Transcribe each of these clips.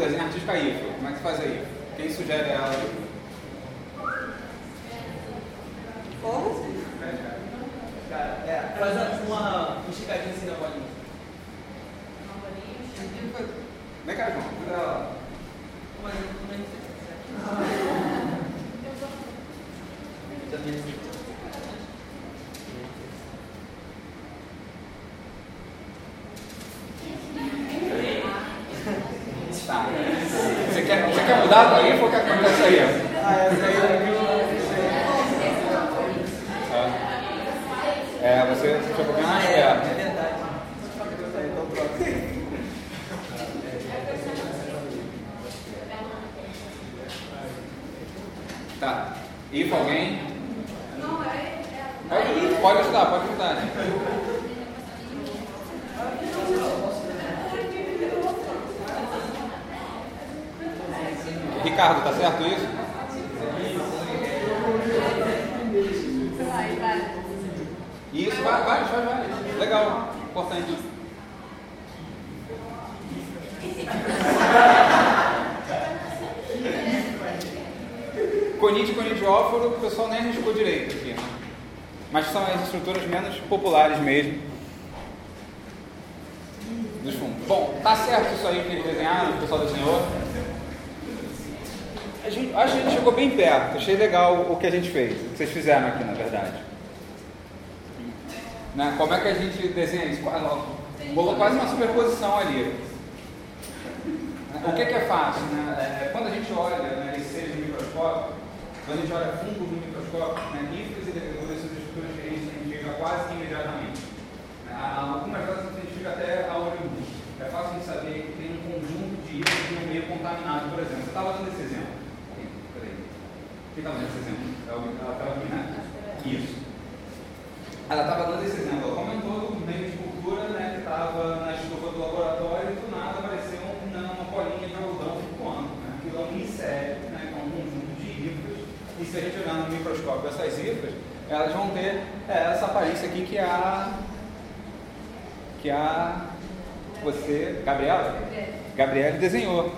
dedica o desenho artístico a hífra. Como é que você faz aí? Quem sugere ela? Como? Cara, é, faz uma esticadinha assim na bolinha. Vem cá, João. Cuida lá. Mas eu também Também assim. Tá. Você quer, você quer mudar a hífra ou quer que aconteça aí? Ah, essa aí eu É, você você um pouquinho mais É, é perto. verdade. Então pronto. Tá. Hífra alguém? Não, é. Pode, pode ajudar, pode ajudar. né? Ricardo, tá certo isso? Vai, vai. Isso, vai, vai, vai, vai. Legal, importante. Conite e conidióforo, o pessoal nem arriscou direito aqui, né? Mas são as estruturas menos populares mesmo dos fundos. Bom, tá certo isso aí que eles desenharam, o pessoal desenhou? A gente, acho que a gente chegou bem perto, achei legal o que a gente fez, o que vocês fizeram aqui, na verdade. Né? Como é que a gente desenha isso? Rolou quase uma superposição ali. O que, que é fácil? Né? É, Quando a gente olha né, esses seres no microscópio, quando a gente olha fungos no microscópio, né, hífras e leveduras são estruturas que a gente identifica quase imediatamente. Né? Algumas delas a gente identifica até a olho. É fácil de saber que tem um conjunto de hífras no meio contaminado, por exemplo. Você estava dando esse exemplo. Quem estava dando esse exemplo? É Ela estava aqui, né? Isso. Ela estava dando esse exemplo. Ela comentou do meio de cultura né, que estava na estufa do laboratório e do nada apareceu um- uma, uma bolinha de algodão flutuando. Né? Aquilo é um micélio, né, que é um conjunto de hífras. E se a gente olhar no microscópio essas hífras, elas vão ter é, essa aparência aqui que é a. que a. você, Gabriela? Gabriele desenhou.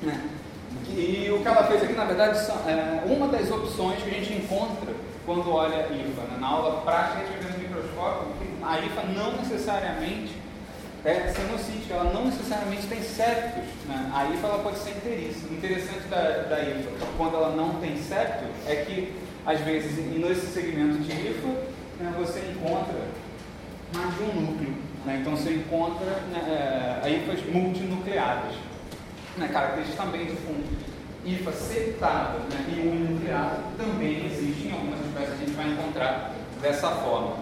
Né? E o que ela fez aqui, na verdade, é, uma das opções que a gente encontra quando olha a IFA. Né? Na aula prática, a gente vê no microscópio que a IFA não necessariamente é sinocítica, ela não necessariamente tem septos. Né? A IFA ela pode ser inteiriça. O interessante da, da IFA, quando ela não tem septo, é que, às vezes, nesse segmento de IFA, né, você encontra mais de um núcleo. Né? Então, você encontra né, é, IFAs multinucleadas né, características também de. IFA septada né, e uninucleada também existe em algumas espécies, a gente vai encontrar dessa forma.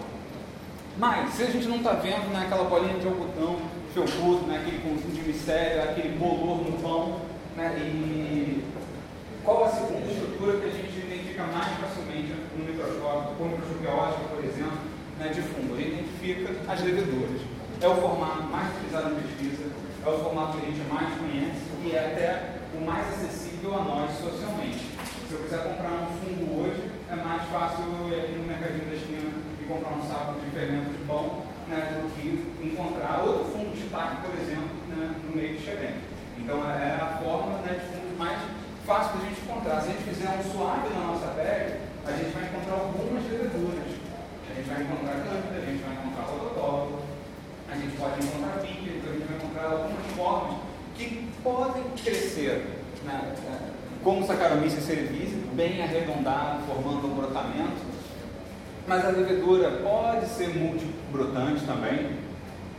Mas, se a gente não está vendo né, aquela bolinha de algodão felpudo, né, aquele conjunto de mistério, aquele bolor no pão, né, e qual a segunda estrutura que a gente identifica mais facilmente no microscópio, como microscopia ótica, por exemplo, né, de fundo? A gente identifica as leveduras. É o formato mais utilizado em pesquisa, é o formato que a gente mais conhece e é até o mais acessível a nós socialmente. Se eu quiser comprar um fungo hoje, é mais fácil eu ir aqui no mercadinho da esquina e comprar um saco de fermento de pão né, do que encontrar outro fungo de taque, por exemplo, né, no meio de Xerém. Então é a forma né, de fungo mais fácil da gente encontrar. Se a gente fizer um suave na nossa pele, a gente vai encontrar algumas leveduras. A gente vai encontrar cândida, a gente vai encontrar rododolo, a gente pode encontrar pique, então a gente vai encontrar algumas formas que podem crescer né, como Saccharomyces cerevisiae, bem arredondado, formando um brotamento, mas a levedura pode ser multibrotante também,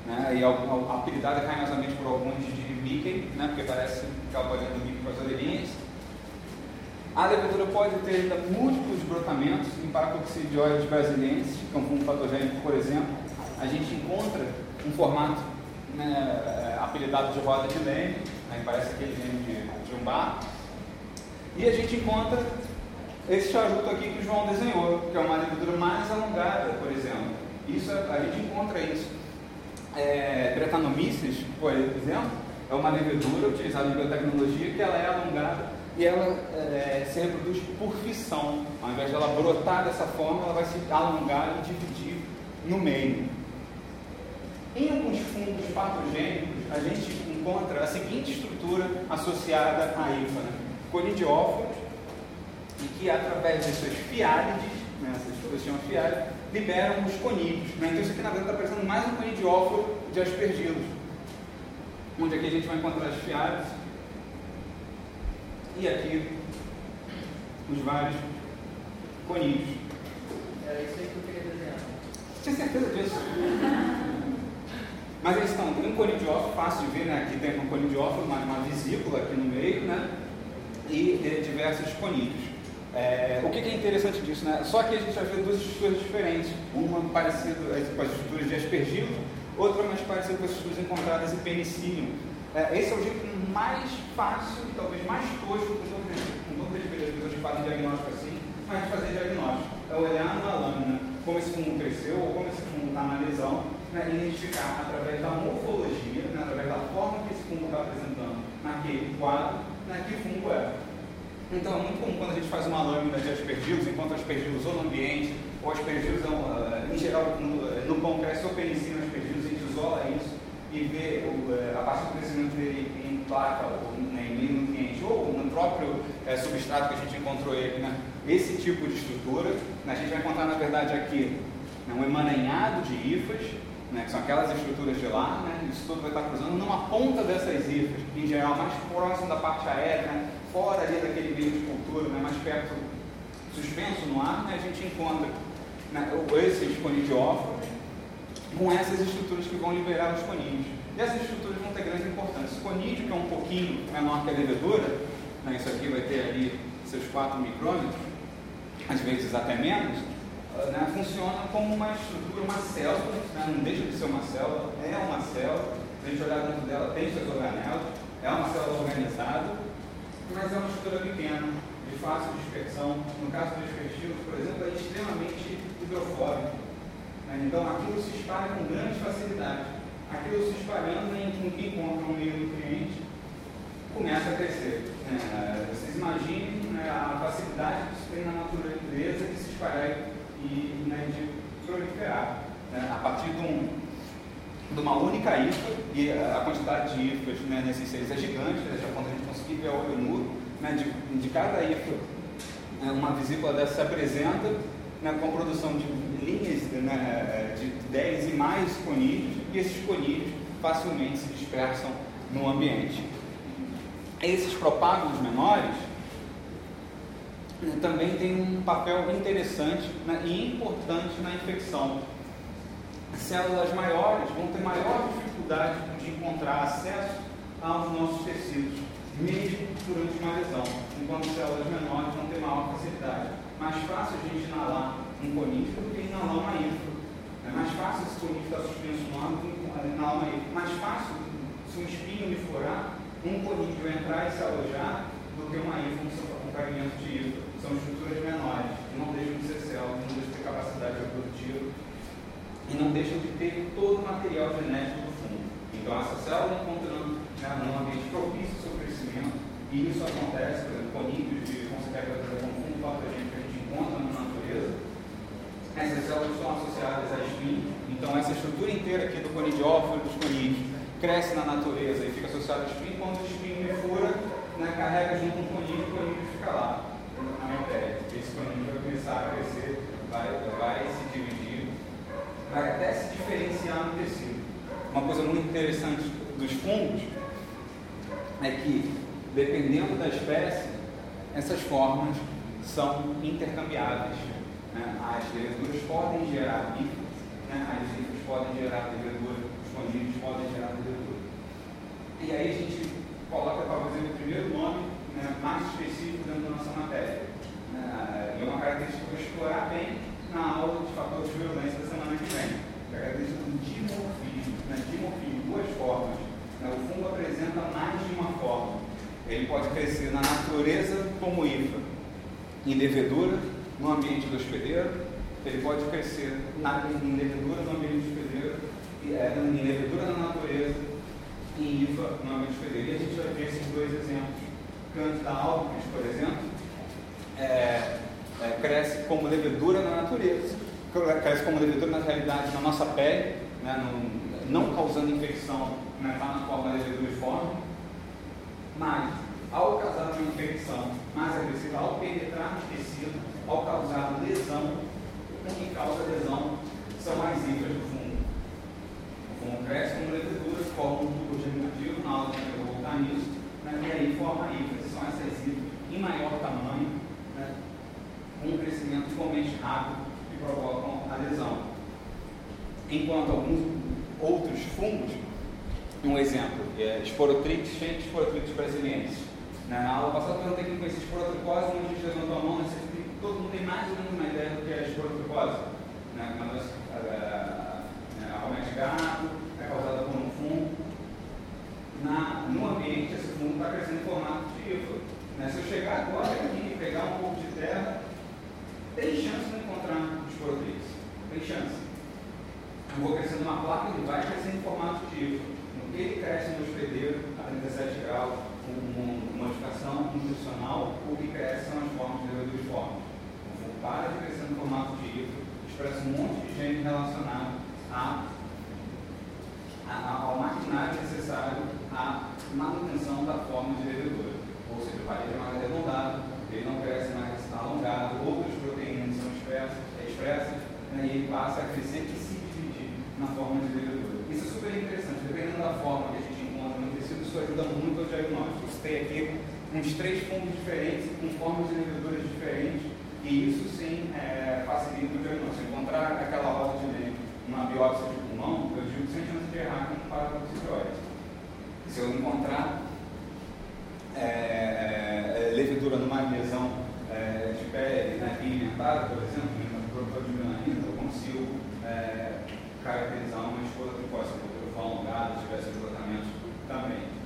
né, e apelidada carinhosamente por alguns de Mickey, né, porque parece que ela pode do Mickey com as orelhinhas. A levedura pode ter ainda múltiplos brotamentos em Paracoccidioides brasilienses, que é um fungo patogênico, por exemplo. A gente encontra um formato né, apelidado de roda de leme, né, parece aquele leme de, de um bar. E a gente encontra esse charuto aqui que o João desenhou, que é uma levedura mais alongada, por exemplo. Isso, a gente encontra isso. É, Bretanomyces, por exemplo, é uma levedura utilizada em biotecnologia que ela é alongada e ela é, se reproduz por fissão. Ao invés de ela brotar dessa forma, ela vai se alongar e dividir no meio. Em alguns fungos patogênicos, a gente encontra a seguinte estrutura associada à IFA: né? conidióforos, e que através de suas fiálides, né, essas estruturas chamam fiálides, liberam os conídeos. Né? Então isso aqui na verdade está parecendo mais um conidióforo de aspergilos, onde aqui a gente vai encontrar as fiálides e aqui os vários coninhos. Era isso aí que eu queria desenhar. Tinha certeza disso? Mas eles estão, um conidiófilo fácil de ver, né? Aqui tem um conidiófilo, uma, uma vesícula aqui no meio, né? E, diversos conídeos. É, o que, que, é interessante disso, né? Só que a gente vai ver duas estruturas diferentes. Uma parecida com as estruturas de aspergilo, outra mais parecida com as estruturas encontradas em penicillium. É, esse é o jeito mais fácil e talvez mais tosco, com as vezes as pessoas fazem diagnóstico assim, mas fazer diagnóstico. É olhar na lâmina como esse fungo cresceu ou como esse fungo está na lesão, né, identificar através da morfologia, né, através da forma que esse fungo está apresentando naquele quadro, né, que fungo é. Então é muito comum quando a gente faz uma lâmina de aspergilos, encontra aspergilos ou no ambiente, ou aspergilos, uh, em geral, no, no pão cresce ou penicina aspergilos, a gente isola isso e vê uh, a partir do crescimento dele em placa ou né, em nutriente ou no próprio é, substrato que a gente encontrou ele, né? esse tipo de estrutura. Né? A gente vai encontrar, na verdade, aqui né, um emaranhado de hifas, né, que são aquelas estruturas de lá, né, isso tudo vai estar cruzando numa ponta dessas hifas, em geral mais próximo da parte aérea, né, fora ali daquele meio de cultura, né, mais perto, suspenso no ar, né, a gente encontra né, esses conidióforos com essas estruturas que vão liberar os conídeos. E essas estruturas vão ter grande importância. O conídeo, que é um pouquinho menor que a levedura, né, isso aqui vai ter ali seus 4 micrômetros, às vezes até menos, né, funciona como uma estrutura, uma célula, né, não deixa de ser uma célula, é uma célula, se a gente olhar dentro dela, tem seus organelos, é uma célula organizada, mas é uma estrutura pequena, de fácil dispersão. No caso dos festivos, por exemplo, é extremamente hidrofóbico. Né, então aquilo se espalha com grande facilidade aquilo se espalhando em um que encontra um meio nutriente, começa a crescer. É, vocês imaginem né, a facilidade que isso tem na natureza de se espalhar e né, de proliferar. Né, a partir de, um, de, uma única IFA, e a quantidade de IFAs né, nesses seres é gigante, né, já quando a gente conseguir ver olho nu, né, de, de cada IFA, né, uma vesícula dessa se apresenta né, com a produção de linhas né, de 10 e mais conídeos, e esses conídeos facilmente se dispersam no ambiente. Esses propágulos menores também têm um papel interessante né, e importante na infecção. Células maiores vão ter maior dificuldade de encontrar acesso aos nossos tecidos, mesmo durante uma lesão, enquanto células menores vão ter maior facilidade. Mais fácil a gente inalar um conífero do que inalar uma ínfra. É mais fácil esse conífero estar suspenso no ar do que inalar uma ínfra. Mais fácil, se um espinho me furar, um conífero entrar e se alojar do que uma ínfra com fragmento de ínfra. São estruturas menores, que não deixam de ser células, não deixam de ter capacidade reprodutiva e não deixam de ter todo o material genético do fundo. Então, essa célula encontrando né, num ambiente propício ao seu crescimento, e isso acontece, por exemplo, conídeos de consequência como fundo patogênico que a gente encontra na natureza, essas células estão associadas a espinhos. Então, essa estrutura inteira aqui do conidiófilo dos conídeos cresce na natureza e fica associada a espinho. Quando o espinho fura, né, carrega junto com o conídeo e o conídeo fica lá, Esse conídeo vai começar a crescer, vai, vai se dividir, vai até se diferenciar no tecido. Uma coisa muito interessante dos fungos é que, dependendo da espécie, essas formas são intercambiáveis. Né? As leveduras podem gerar bifas, né? as bifas podem gerar levedura, os conídeos podem gerar levedura. E aí a gente coloca, fazer o primeiro nome né, mais específico dentro da nossa matéria. Né? E é uma característica que eu vou explorar bem na aula de fatores de violência da semana que vem. A característica do dimorfismo. Né? Dimorfismo, duas formas. Né? O fungo apresenta mais de uma forma. Ele pode crescer na natureza como IFA, em levedura, no ambiente do hospedeiro, ele pode crescer na, em levedura no ambiente do hospedeiro, é, em levedura na natureza, em IFA no ambiente do hospedeiro. E a gente vai ver esses dois exemplos. Canto da Alpes, por exemplo, é, é, cresce como levedura na natureza, cresce como levedura na realidade na nossa pele, né, no, não causando infecção, né, na forma de levedura forma, mas ao causar uma infecção mais agressiva, ao penetrar no tecido, ao causar lesão, o que causa lesão são as infras do fungo. O fungo cresce como levedura, forma um tubo germinativo, na aula eu vou voltar nisso, né, e aí forma infras, são essas infras em maior tamanho, um crescimento igualmente rápido que provocam a lesão. Enquanto alguns outros fungos, um exemplo, é Sporotrix, Sporotrix brasileirense, na aula passada eu perguntei quem conhecia esporotricose, muita gente levantou a mão, né? todo mundo tem mais ou menos uma ideia do que é a esporotricose. Né? Uma doença realmente gato, é causada por um fungo. Na, no ambiente, esse fungo está crescendo em formato de IFA. Né? Se eu chegar agora aqui e pegar um pouco de terra, tem chance de encontrar esporotrix. Tem chance. Eu vou crescendo uma placa, ele vai crescer em formato de IFA. No que ele cresce no hospedeiro a 37 graus, com modificação nutricional, o que cresce são as formas de leveduriformes. O fungo para de crescer no formato de híbrido, expressa um monte de gene relacionado a, a, ao maquinário necessário à manutenção da forma de levedura. Ou seja, o parede é mais arredondado, ele não cresce mais alongado, outras expressas, é né, e ele passa a crescer e se dividir na forma de levedura. Isso é super interessante, dependendo da forma que a gente isso ajuda muito ao diagnóstico. Você tem aqui uns três fungos diferentes, com formas de leveduras diferentes, e isso sim é, facilita o diagnóstico. Encontrar aquela roda de numa biópsia de pulmão, eu digo sem chance de errar com parapsicose. Se eu encontrar é, levedura numa lesão é, de pele, na né, alimentada, por exemplo, no produtor de melanina, eu consigo é, caracterizar uma escola tricose, se eu for alongada, tivesse esgotamento também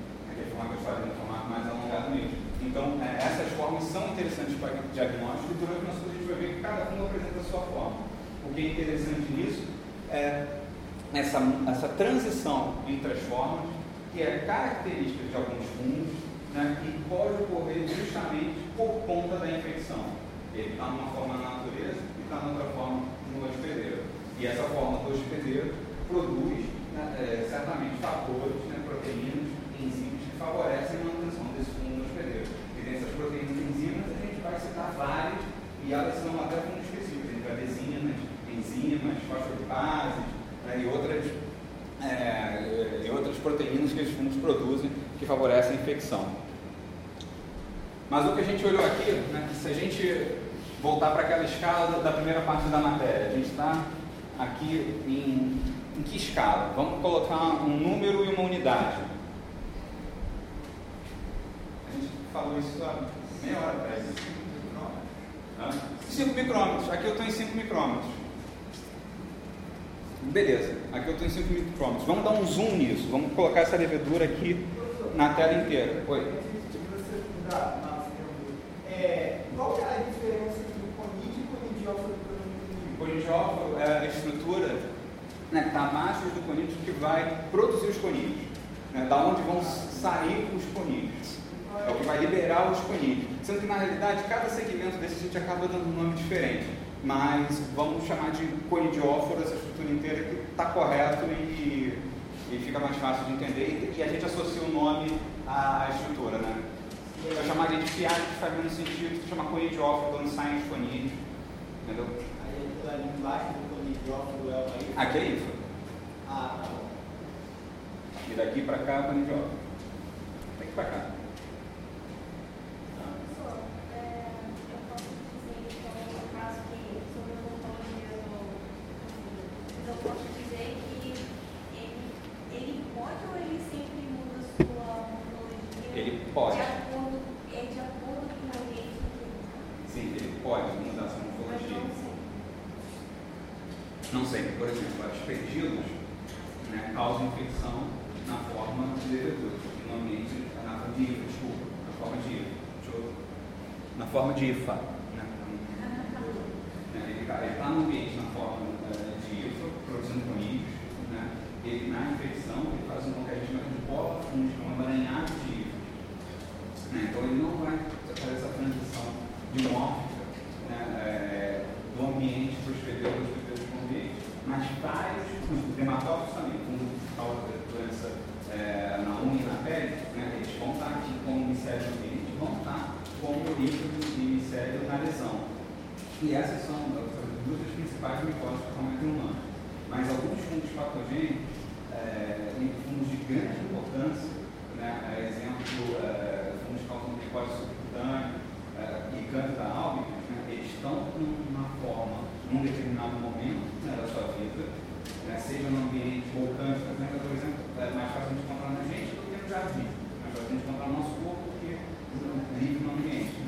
forma que eu falei, no formato mais alongado mesmo. Então, é, essas formas são interessantes para diagnóstico e durante o nosso gente vai ver que cada fungo apresenta a sua forma. O que é interessante nisso é essa, essa transição entre as formas, que é característica de alguns fungos, né, que pode ocorrer justamente por conta da infecção. Ele está numa forma na natureza e está noutra forma no hospedeiro. E essa forma do hospedeiro produz né, é, certamente fatores, né, proteínas, enzimas favorecem a manutenção desse fungo no hospedeiro. E dessas proteínas enzimas a gente vai citar várias e elas são até fungos específicos. A gente vai enzimas, enzimas, fosfolipases né, e, outras, é, e outras proteínas que esses fungos produzem que favorecem a infecção. Mas o que a gente olhou aqui, né, se a gente voltar para aquela escala da primeira parte da matéria, a gente está aqui em, em que escala? Vamos colocar um número e uma unidade. falou isso há meia hora atrás. 5 micrômetros. Aqui eu estou em 5 micrômetros. Beleza, aqui eu estou em 5 micrômetros. Vamos dar um zoom nisso. Vamos colocar essa levedura aqui na tela inteira. Oi. É, qual é a diferença o conídeo o conidióforo? O conidióforo é a estrutura né, que está abaixo do conídeo que vai produzir os conídeos. Né, da onde vão sair os conídeos. É o que vai liberar os conídeos. Sendo que na realidade cada segmento desse a gente acaba dando um nome diferente. Mas vamos chamar de conidióforo essa estrutura inteira que está correto e, e fica mais fácil de entender. E a gente associa o nome à, estrutura, né? Eu chamaria de fiade que faz menos sentido, chama conidióforo, dando sign de conídeo. Entendeu? Aí ali embaixo do conidióforo é aí? Aqui é isso. Ah, tá bom. E daqui para cá, conidióforo. para cá. Professor, é, eu posso dizer, então, no caso que sobre a morfologia do eu posso dizer que ele, ele pode ou ele sempre muda sua morfologia? Ele pode. De acordo, é de acordo com o ambiente que ele está? Sim, ele pode mudar sua Mas morfologia. não sempre. Não sei, por exemplo, aspergilos né, causam infecção na forma de levedura, no ambiente, na forma de IFA, desculpa, na forma de IFA. Na forma de IFA. Né? Né, Ele está no ambiente na forma eh, de IFA, produzindo conídeos. Né? Ele, na infecção, ele faz um chama de bola fúngica, um emaranhado de IFA. Né? Então ele não vai fazer essa transição dimórfica né? eh, do ambiente para o hospedeiro, do hospedeiro para o ambiente. Mas vários, os dermatófilos também, como causa de doença eh, na unha e na pele, né? eles vão estar aqui como micélio no ambiente, vão estar como líquido e na lesão. E essas são as duas das principais micoses que cometem humano. Mas alguns fungos patogênicos, eh, em fungos de grande importância, né, exemplo, eh, fungos que causam micose subcutânea eh, e cândida albicans, né, eles estão numa forma, num determinado momento né, da sua vida, né, seja no ambiente ou cândida, cândida, por exemplo, é mais fácil de encontrar na gente do que no jardim. É mais fácil de encontrar no nosso corpo do que vive no ambiente.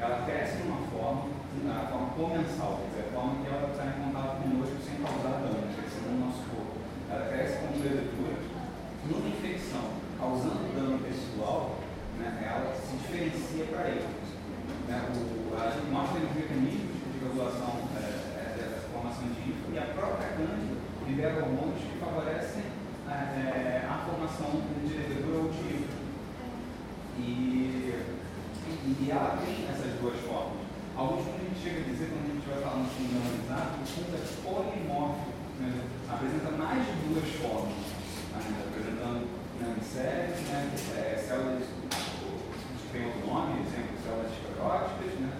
Ela cresce numa forma, na forma comensal, quer dizer, a forma que ela está em contato conosco sem causar dano, crescendo no nosso corpo. Ela cresce como levedura, numa infecção, causando dano pessoal, né, ela se diferencia para ele. Né, o, a gente mostra os mecanismos de regulação é, é, dessa formação de IFA e a própria cândida libera hormônios que favorecem é, é, a formação de levedura ou de IFA. E, e, e ela tem essas duas formas. Alguns a gente chega a dizer, quando a gente vai falar no fundo analisado, o fundo é polimórfico, né? apresenta mais de duas formas, né? apresentando né, micélios, né? é, células que têm outro nome, exemplo, células escleróticas, né?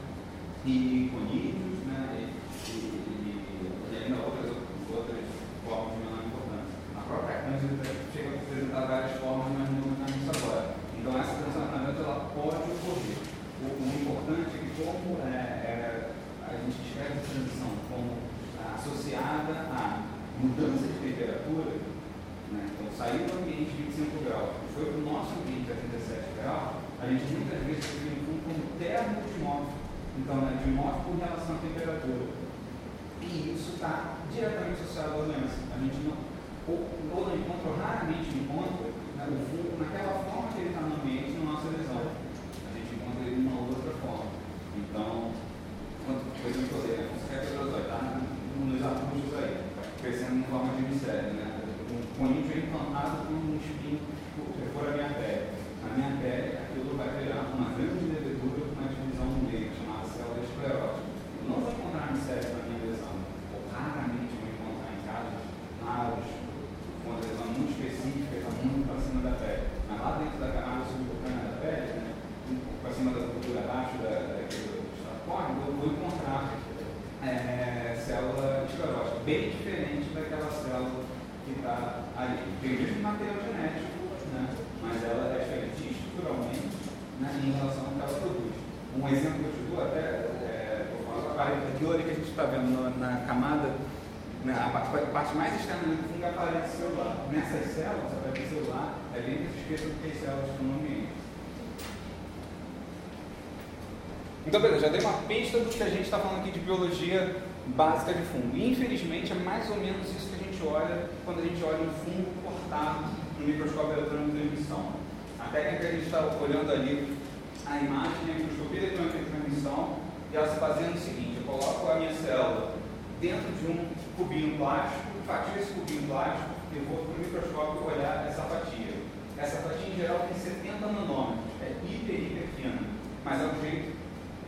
e conídeos, né? e, e, e, ainda outras, outras formas de menor importância. A própria cândida chega a apresentar várias formas, mas não está nisso agora. Então essa transplantamento ela pode ocorrer. O, o importante é que como é, é, a gente escreve essa transição como associada a mudança de temperatura, né? então sair do ambiente de 25 graus, foi para o nosso ambiente a 37 graus, a gente muitas vezes define fundo como termodimórfico. Então, né, dimórfico em relação à temperatura. E isso está diretamente associado à doença. A gente não, ou, ou não encontra, raramente encontra né, o fungo naquela forma que ele está no ambiente na nossa lesão. A gente encontra ele de uma outra forma. Então, quando, por exemplo, eu falei, quer pedazoide, está nos arbustos aí, crescendo em forma de mistério, né? Um conídeo é implantado com um espinho for a minha pele. Na minha pele, aquilo vai virar uma grande levedura com uma divisão no meio, chamada célula esclerótica. Eu não vou encontrar mistério na minha lesão, ou raramente vou encontrar em casos raros, com uma lesão muito específica, está muito para cima da pele. Mas lá dentro da camada subcutânea da pele, né, para cima da cultura abaixo da, daquele estratocórneo, eu vou encontrar é, célula esclerótica, bem diferente daquela célula que está ali. Tem o mesmo material genético, né, mas ela é diferente estruturalmente né, em relação ao que ela produz. Um exemplo que eu te dou, até é, vou falar, a parede aquilo ali que a gente está vendo na, na camada, né, a, parte, a parte mais externa do fungo é a parede celular. Nessas células, a parede celular é bem mais espessa do que as células que estão no ambiente. Então, beleza, já dei uma pista do que a gente está falando aqui de biologia básica de fungo. Infelizmente, é mais ou menos isso que a gente olha quando a gente olha um fungo cortado no microscópio eletrônico de transmissão. A técnica que a gente está olhando ali, a imagem é a microscopia eletrônica de transmissão, e ela se baseia no seguinte: eu coloco a minha célula dentro de um cubinho plástico, fatio esse cubinho plástico e vou para o microscópio olhar essa fatia. Essa fatia, em geral, tem 70 nanômetros, é hiper, hiper fina, mas é um jeito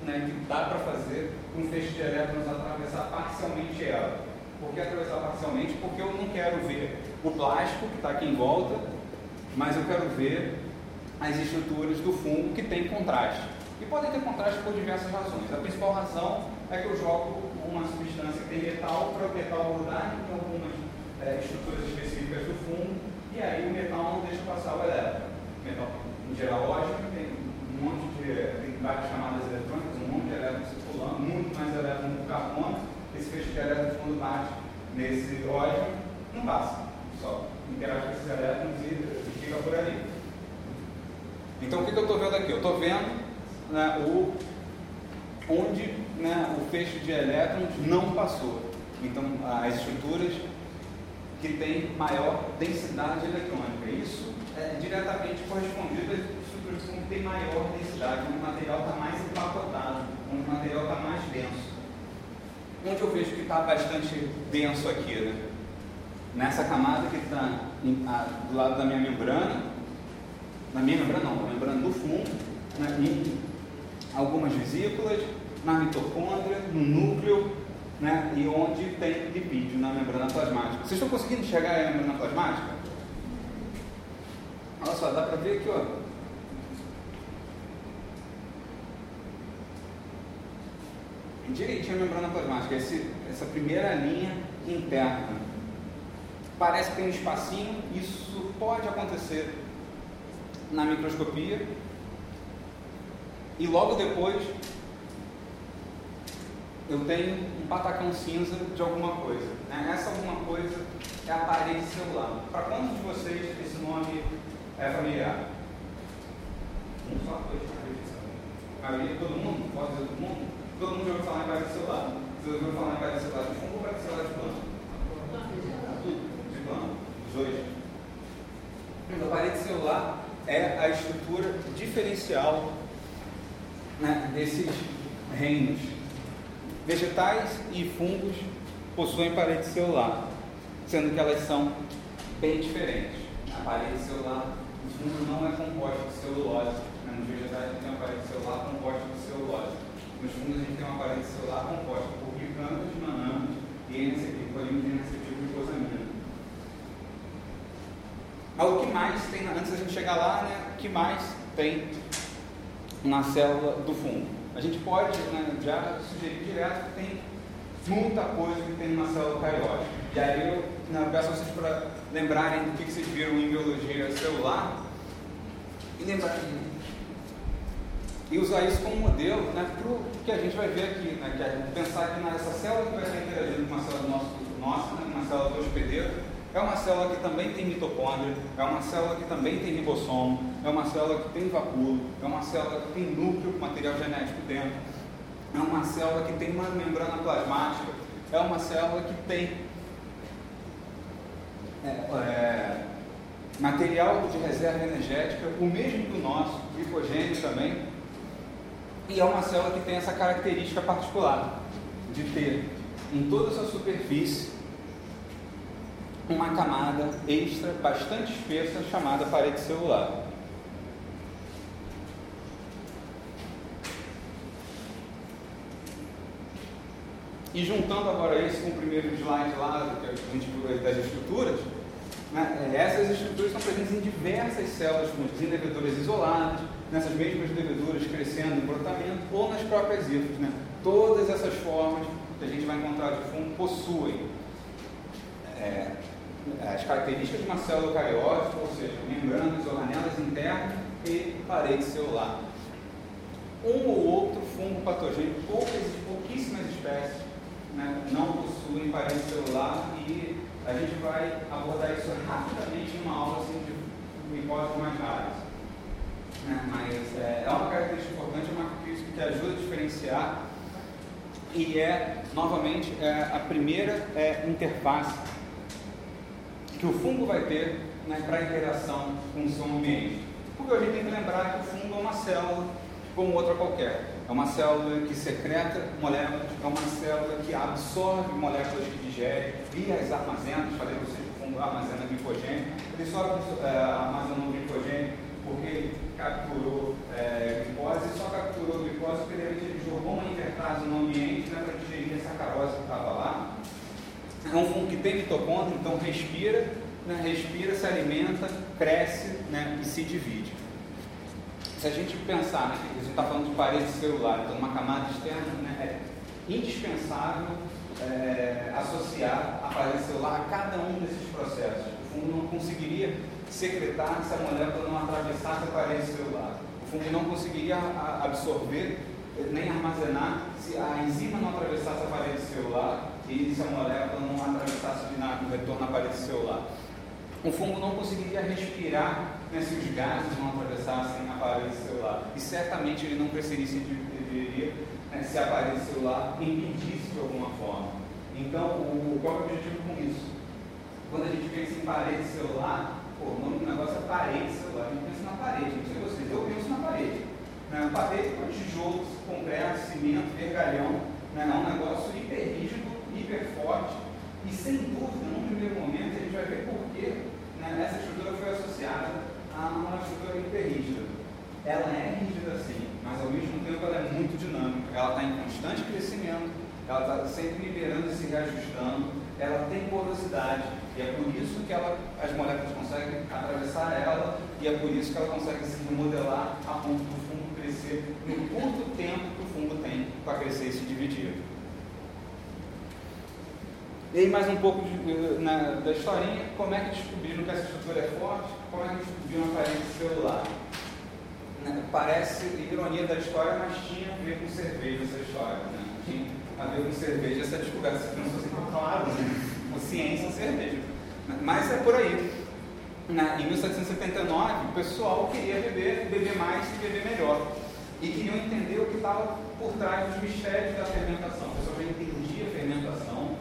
né, que dá para fazer com um feixe de elétrons atravessar parcialmente ela. Por que atravessar parcialmente? Porque eu não quero ver o plástico que está aqui em volta, mas eu quero ver as estruturas do fungo que tem contraste. E podem ter contraste por diversas razões. A principal razão é que eu jogo uma substância que tem metal para o metal grudar em algumas é, estruturas específicas do fungo, e aí o metal não deixa passar o elétron. O metal, em geral, lógico, tem um monte de. tem várias chamadas eletrônicas muito mais elétrons do carbono, esse feixe de elétrons quando bate nesse hidrógeno, não passa, só interage com esses elétrons e fica por ali. Então o que, que eu estou vendo aqui? Eu estou vendo né, o, onde né, o feixe de elétrons não passou. Então as estruturas que têm maior densidade eletrônica. Isso é diretamente correspondido às estruturas que têm maior densidade, onde o material está mais empacotado onde o material está mais denso. Onde eu vejo que está bastante denso aqui, né? Nessa camada que está do lado da minha membrana, na minha membrana não, na membrana do fundo, né, em algumas vesículas, na mitocôndria, no núcleo, né, e onde tem lipídio na membrana plasmática. Vocês estão conseguindo enxergar a membrana plasmática? Olha só, dá para ver aqui, ó. Direitinho a membrana plasmática, esse, essa primeira linha interna. Parece que tem um espacinho, isso pode acontecer na microscopia. E logo depois eu tenho um patacão cinza de alguma coisa. Né? Essa alguma coisa é a parede celular. Para quantos de vocês esse nome é familiar? Um só, dois, três, maioria, todo mundo? Pode dizer todo mundo? Todo mundo já ouviu falar em parede celular? Você ouviu falar em parede celular de fungo ou parede celular de plano? De plano, os dois. A parede celular é a estrutura diferencial né, desses reinos Vegetais e fungos possuem parede celular, sendo que elas são bem diferentes. A parede celular do fungo não é composta de celulose. Né? Nos vegetais a gente tem uma parede celular composta de celulose. Nos fungos a gente tem uma parede celular composta por glicanos, mananos e polímeros receptivo glucosamina. O que mais tem, antes da gente chegar lá, né, que mais tem na célula do fungo? a gente pode né, já sugerir direto que tem muita coisa que tem numa célula cariótica. E aí eu né, peço a vocês para lembrarem do que, que vocês viram em biologia celular e lembrarem e usar isso como modelo né, para o que a gente vai ver aqui, né, que é pensar que nessa célula que vai estar interagindo com uma célula nossa, nossa né, uma célula do hospedeiro, é uma célula que também tem mitocôndria, é uma célula que também tem ribossomo, é uma célula que tem vacúolo, é uma célula que tem núcleo, material genético dentro, é uma célula que tem uma membrana plasmática, é uma célula que tem é, é, material de reserva energética, o mesmo que o nosso, glicogênio também, e é uma célula que tem essa característica particular de ter em toda a sua superfície uma camada extra bastante espessa chamada parede celular. E juntando agora isso com o primeiro slide lá que a gente viu das estruturas, né, é, essas estruturas estão presentes em diversas células em leveduras isoladas, nessas mesmas leveduras crescendo em brotamento ou nas próprias hifas. Né? Todas essas formas que a gente vai encontrar de fundo possuem é, as características de uma célula eucariótica, ou seja, membranas, organelas internas e parede celular. Um ou outro fungo patogênico, poucas, pouquíssimas espécies né, não possuem parede celular e a gente vai abordar isso rapidamente em uma aula assim, de hipóteses mais raras. Né, mas é, é uma característica importante, é uma característica que ajuda a diferenciar e é, novamente, é a primeira é, interface que o fungo vai ter né, para interação com o seu ambiente. Porque a gente tem que lembrar que o fungo é uma célula como outra qualquer. É uma célula que secreta moléculas, é uma célula que absorve moléculas que digere e as armazena. Falei para vocês que o fungo armazena glicogênio. Ele só é, armazenou glicogênio porque ele capturou é, glicose e só capturou glicose porque ele jogou uma interfase no ambiente né, para digerir essa sacarose que estava lá é um fungo que tem mitocôndria, então respira, né, respira, se alimenta, cresce né, e se divide. Se a gente pensar, né, a gente está falando de parede celular, então uma camada externa, né, é indispensável é, associar a parede celular a cada um desses processos. O fungo não conseguiria secretar se a molécula não atravessasse a parede celular. O fungo não conseguiria absorver nem armazenar se a enzima não atravessasse a parede celular e se a molécula não atravessasse no retorno à parede celular. O fungo não conseguiria respirar né, se os gases não atravessassem a parede celular. E certamente ele não cresceria se deveria né, se a parede celular impedisse de alguma forma. Então, o, qual é o objetivo com isso? Quando a gente pensa em parede celular, pô, o nome do negócio é parede celular, a gente pensa na parede, não sei vocês, eu penso na parede. Né, parede com tijolos, concreto, cimento, vergalhão, né, é um negócio hiper rígido, hiper forte, e sem dúvida, num primeiro momento, a gente vai ver por que né, essa estrutura foi associada a uma estrutura hiperrígida. Ela é rígida sim, mas ao mesmo tempo ela é muito dinâmica. Ela está em constante crescimento, ela está sempre liberando e se reajustando, ela tem porosidade. E é por isso que ela, as moléculas conseguem atravessar ela e é por isso que ela consegue se remodelar a ponto do fungo crescer no curto tempo que o fungo tem para crescer e se dividir. E aí mais um pouco de, na, da historinha, como é que descobriram que essa estrutura é forte, como é que descobriram a parede celular. Né? Parece ironia da história, mas tinha a ver com cerveja essa história. Né? Tinha a ver com cerveja essa descoberta. Você pensou assim, claro, né? com ciência cerveja. Mas é por aí. Na, em 1779, o pessoal queria beber, beber mais e beber melhor. E queriam entender o que estava por trás dos mistérios da fermentação. O pessoal já entendia a fermentação,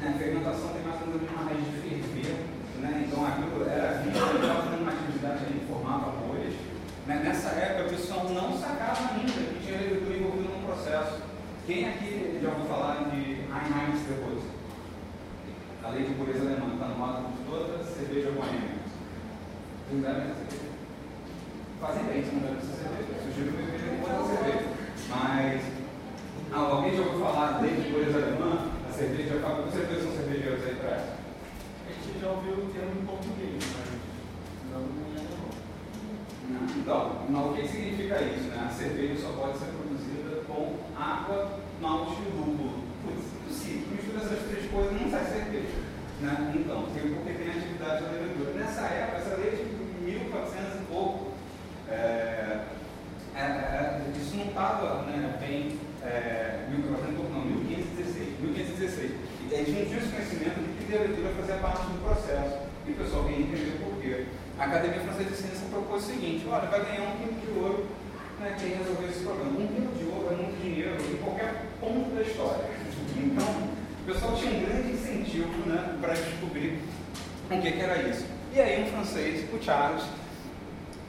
né? A fermentação tem mais ou menos uma raiz de ferver, né? então aquilo era vinho, estava fazendo uma atividade ali, formava bolhas. Né? Nessa época, o pessoal não sacava ainda que tinha levedura envolvida no processo. Quem aqui já ouviu falar de Einheimsgebot? A lei de pureza alemã, está no modo de toda cerveja boêmia. Vocês devem cerveja. Fazem bem não devem ser cerveja. Sugiro beber outra cerveja. Mas, ah, alguém já ouviu falar da lei de pureza alemã? cerveja, com certeza são cervejeiros aí para A gente já ouviu o termo em português, mas não. Então, o que significa isso? Né? A cerveja só pode ser produzida com água, malte e lúpulo. Putz, impossível. Mistura essas três coisas não sai cerveja. Né? Então, tem porque tem atividade da levedura. Nessa época, essa lei de 1400 e pouco, é, é, é, isso não estava né, bem. É, 1400 não, 1516. 1516. E eles não tinham esse conhecimento de que a levedura fazia parte do processo. E o pessoal queria entender por quê. A Academia Francesa de Ciência propôs o seguinte: olha, vai ganhar um quilo de ouro né, quem resolveu esse problema. Um quilo de ouro é muito dinheiro em qualquer ponto da história. Então, o pessoal tinha um grande incentivo né, para descobrir o que, que, era isso. E aí, um francês, o Charles,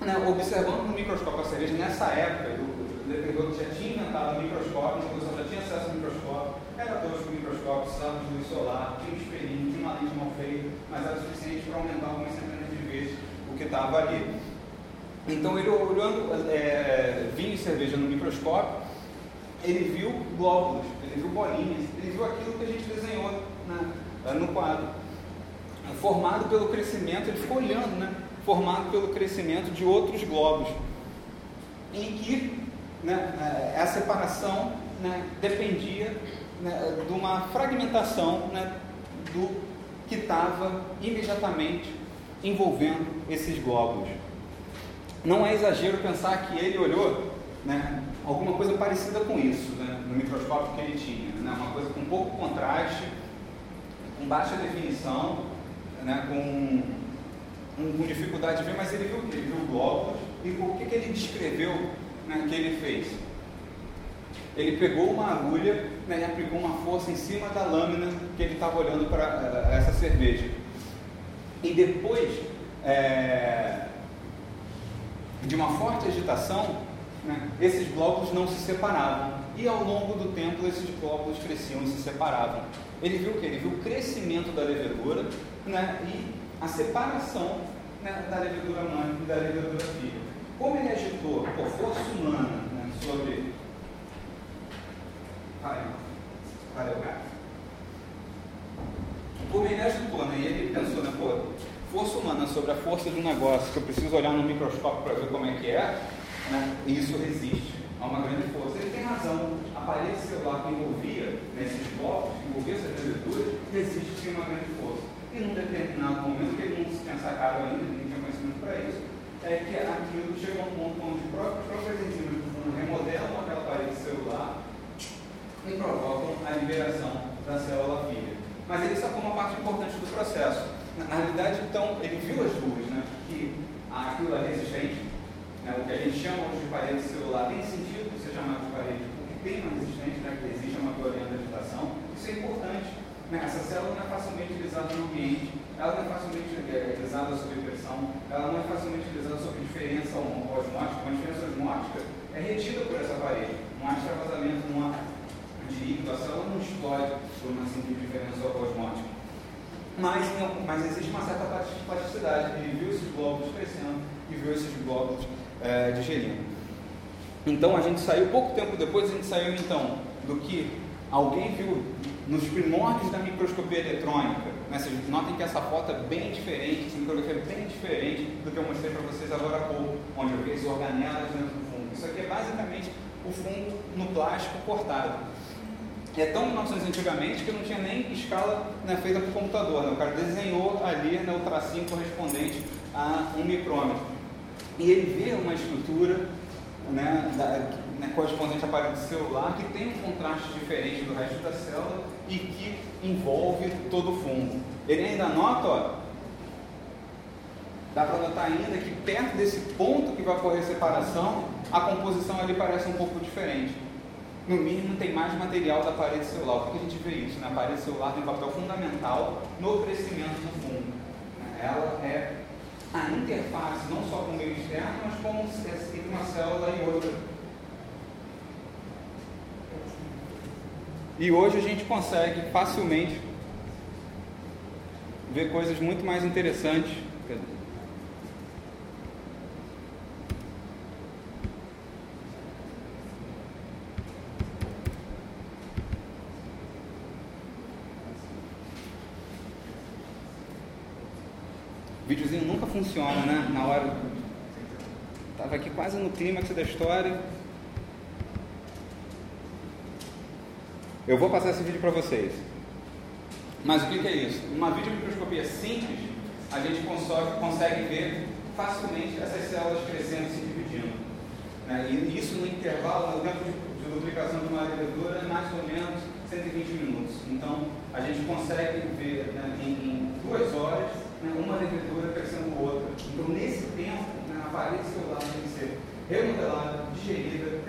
né, observando no microscópio a cerveja, nessa época, o Leperot já tinha inventado o microscópio, o pessoal já tinha acesso ao microscópio, era tosco o microscópio, precisava de luz solar, tinha um espelhinho, tinha uma lente mal feita, mas era suficiente para aumentar algumas centenas de vezes o que estava ali. Então ele olhando é, vinho e cerveja no microscópio, ele viu glóbulos, ele viu bolinhas, ele viu aquilo que a gente desenhou na, no quadro. Formado pelo crescimento, ele ficou olhando, né? Formado pelo crescimento de outros globos. Em que né, a separação né, dependia né, de uma fragmentação né, do que estava imediatamente envolvendo esses glóbulos. Não é exagero pensar que ele olhou né, alguma coisa parecida com isso né, no microscópio que ele tinha, né, uma coisa com pouco contraste, com baixa definição, né, com, com, dificuldade de ver, mas ele viu ele viu glóbulos e o que, que ele descreveu né, que ele fez? Ele pegou uma agulha né, e aplicou uma força em cima da lâmina que ele estava olhando para uh, essa cerveja. E depois é, de uma forte agitação, né, esses glóbulos não se separavam. E ao longo do tempo esses glóbulos cresciam e se separavam. Ele viu o que? Ele viu o crescimento da levedura né, e a separação né, da levedura mãe e da levedura filha. Como ele agitou por força humana né, sobre. Valeu, cara. Como ele agitou, né, e ele pensou, né, pô, força humana sobre a força de um negócio que eu preciso olhar no microscópio para ver como é que é, né, isso resiste a uma grande força. Ele tem razão. A parede celular que envolvia nesses blocos, que envolvia essas leveduras, resiste a uma grande força. E num determinado momento, que ele não se tinha sacado ainda, ele não tinha conhecimento para isso, é que aquilo chega a um ponto onde os próprios, próprias enzimas do fundo remodelam aquela parede celular e provocam a liberação da célula filha. Mas ele sacou uma parte importante do processo. Na, na realidade, então, ele viu as duas, né? que aquilo é resistente, né? o que a gente chama hoje de parede celular tem sentido ser chamado de parede porque tem uma resistência, né? que existe uma da agitação. Isso é importante. Né? Essa célula não é facilmente utilizada no ambiente, ela não é facilmente é, utilizada sob pressão, ela não é facilmente utilizada sob diferença osmótica. Uma diferença osmótica é retida por essa parede. Um extravasamento numa, de célula não explode por uma simples diferença osmótica. Mas, mas existe uma certa plasticidade. Ele viu esses glóbulos crescendo e viu esses glóbulos é, digerindo. Então a gente saiu, pouco tempo depois, a gente saiu então do que alguém viu nos primórdios da microscopia eletrônica. Né? Vocês notem que essa foto é bem diferente, essa microscopia é bem diferente do que eu mostrei para vocês agora há pouco, onde eu vi as organelas dentro do fungo. Isso aqui é basicamente o fungo no plástico cortado. É tão 1900 antigamente que não tinha nem escala né, feita por computador. Né? O cara desenhou ali né, o tracinho correspondente a um micrômetro. E ele vê uma estrutura né, da, né, correspondente à parede celular que tem um contraste diferente do resto da célula e que envolve todo o fungo. Ele ainda nota, ó, dá para notar ainda que perto desse ponto que vai ocorrer separação, a composição ali parece um pouco diferente. No mínimo tem mais material da parede celular. Por que a gente vê isso? Né? A parede celular tem um papel fundamental no crescimento do fungo. Ela é a interface não só com o meio externo, mas como entre uma célula e outra. E hoje a gente consegue facilmente ver coisas muito mais interessantes. O videozinho nunca funciona, né? Na hora. Estava aqui quase no clímax da história. Eu vou passar esse vídeo para vocês. Mas o que, é isso? Uma videomicroscopia simples, a gente consegue, ver facilmente essas células crescendo e se dividindo. Né? E isso no intervalo, no tempo de, duplicação de uma levedura, é mais ou menos 120 minutos. Então, a gente consegue ver né, em, duas horas né, uma levedura crescendo outra. Então, nesse tempo, né, a parede celular tem que ser remodelada, digerida,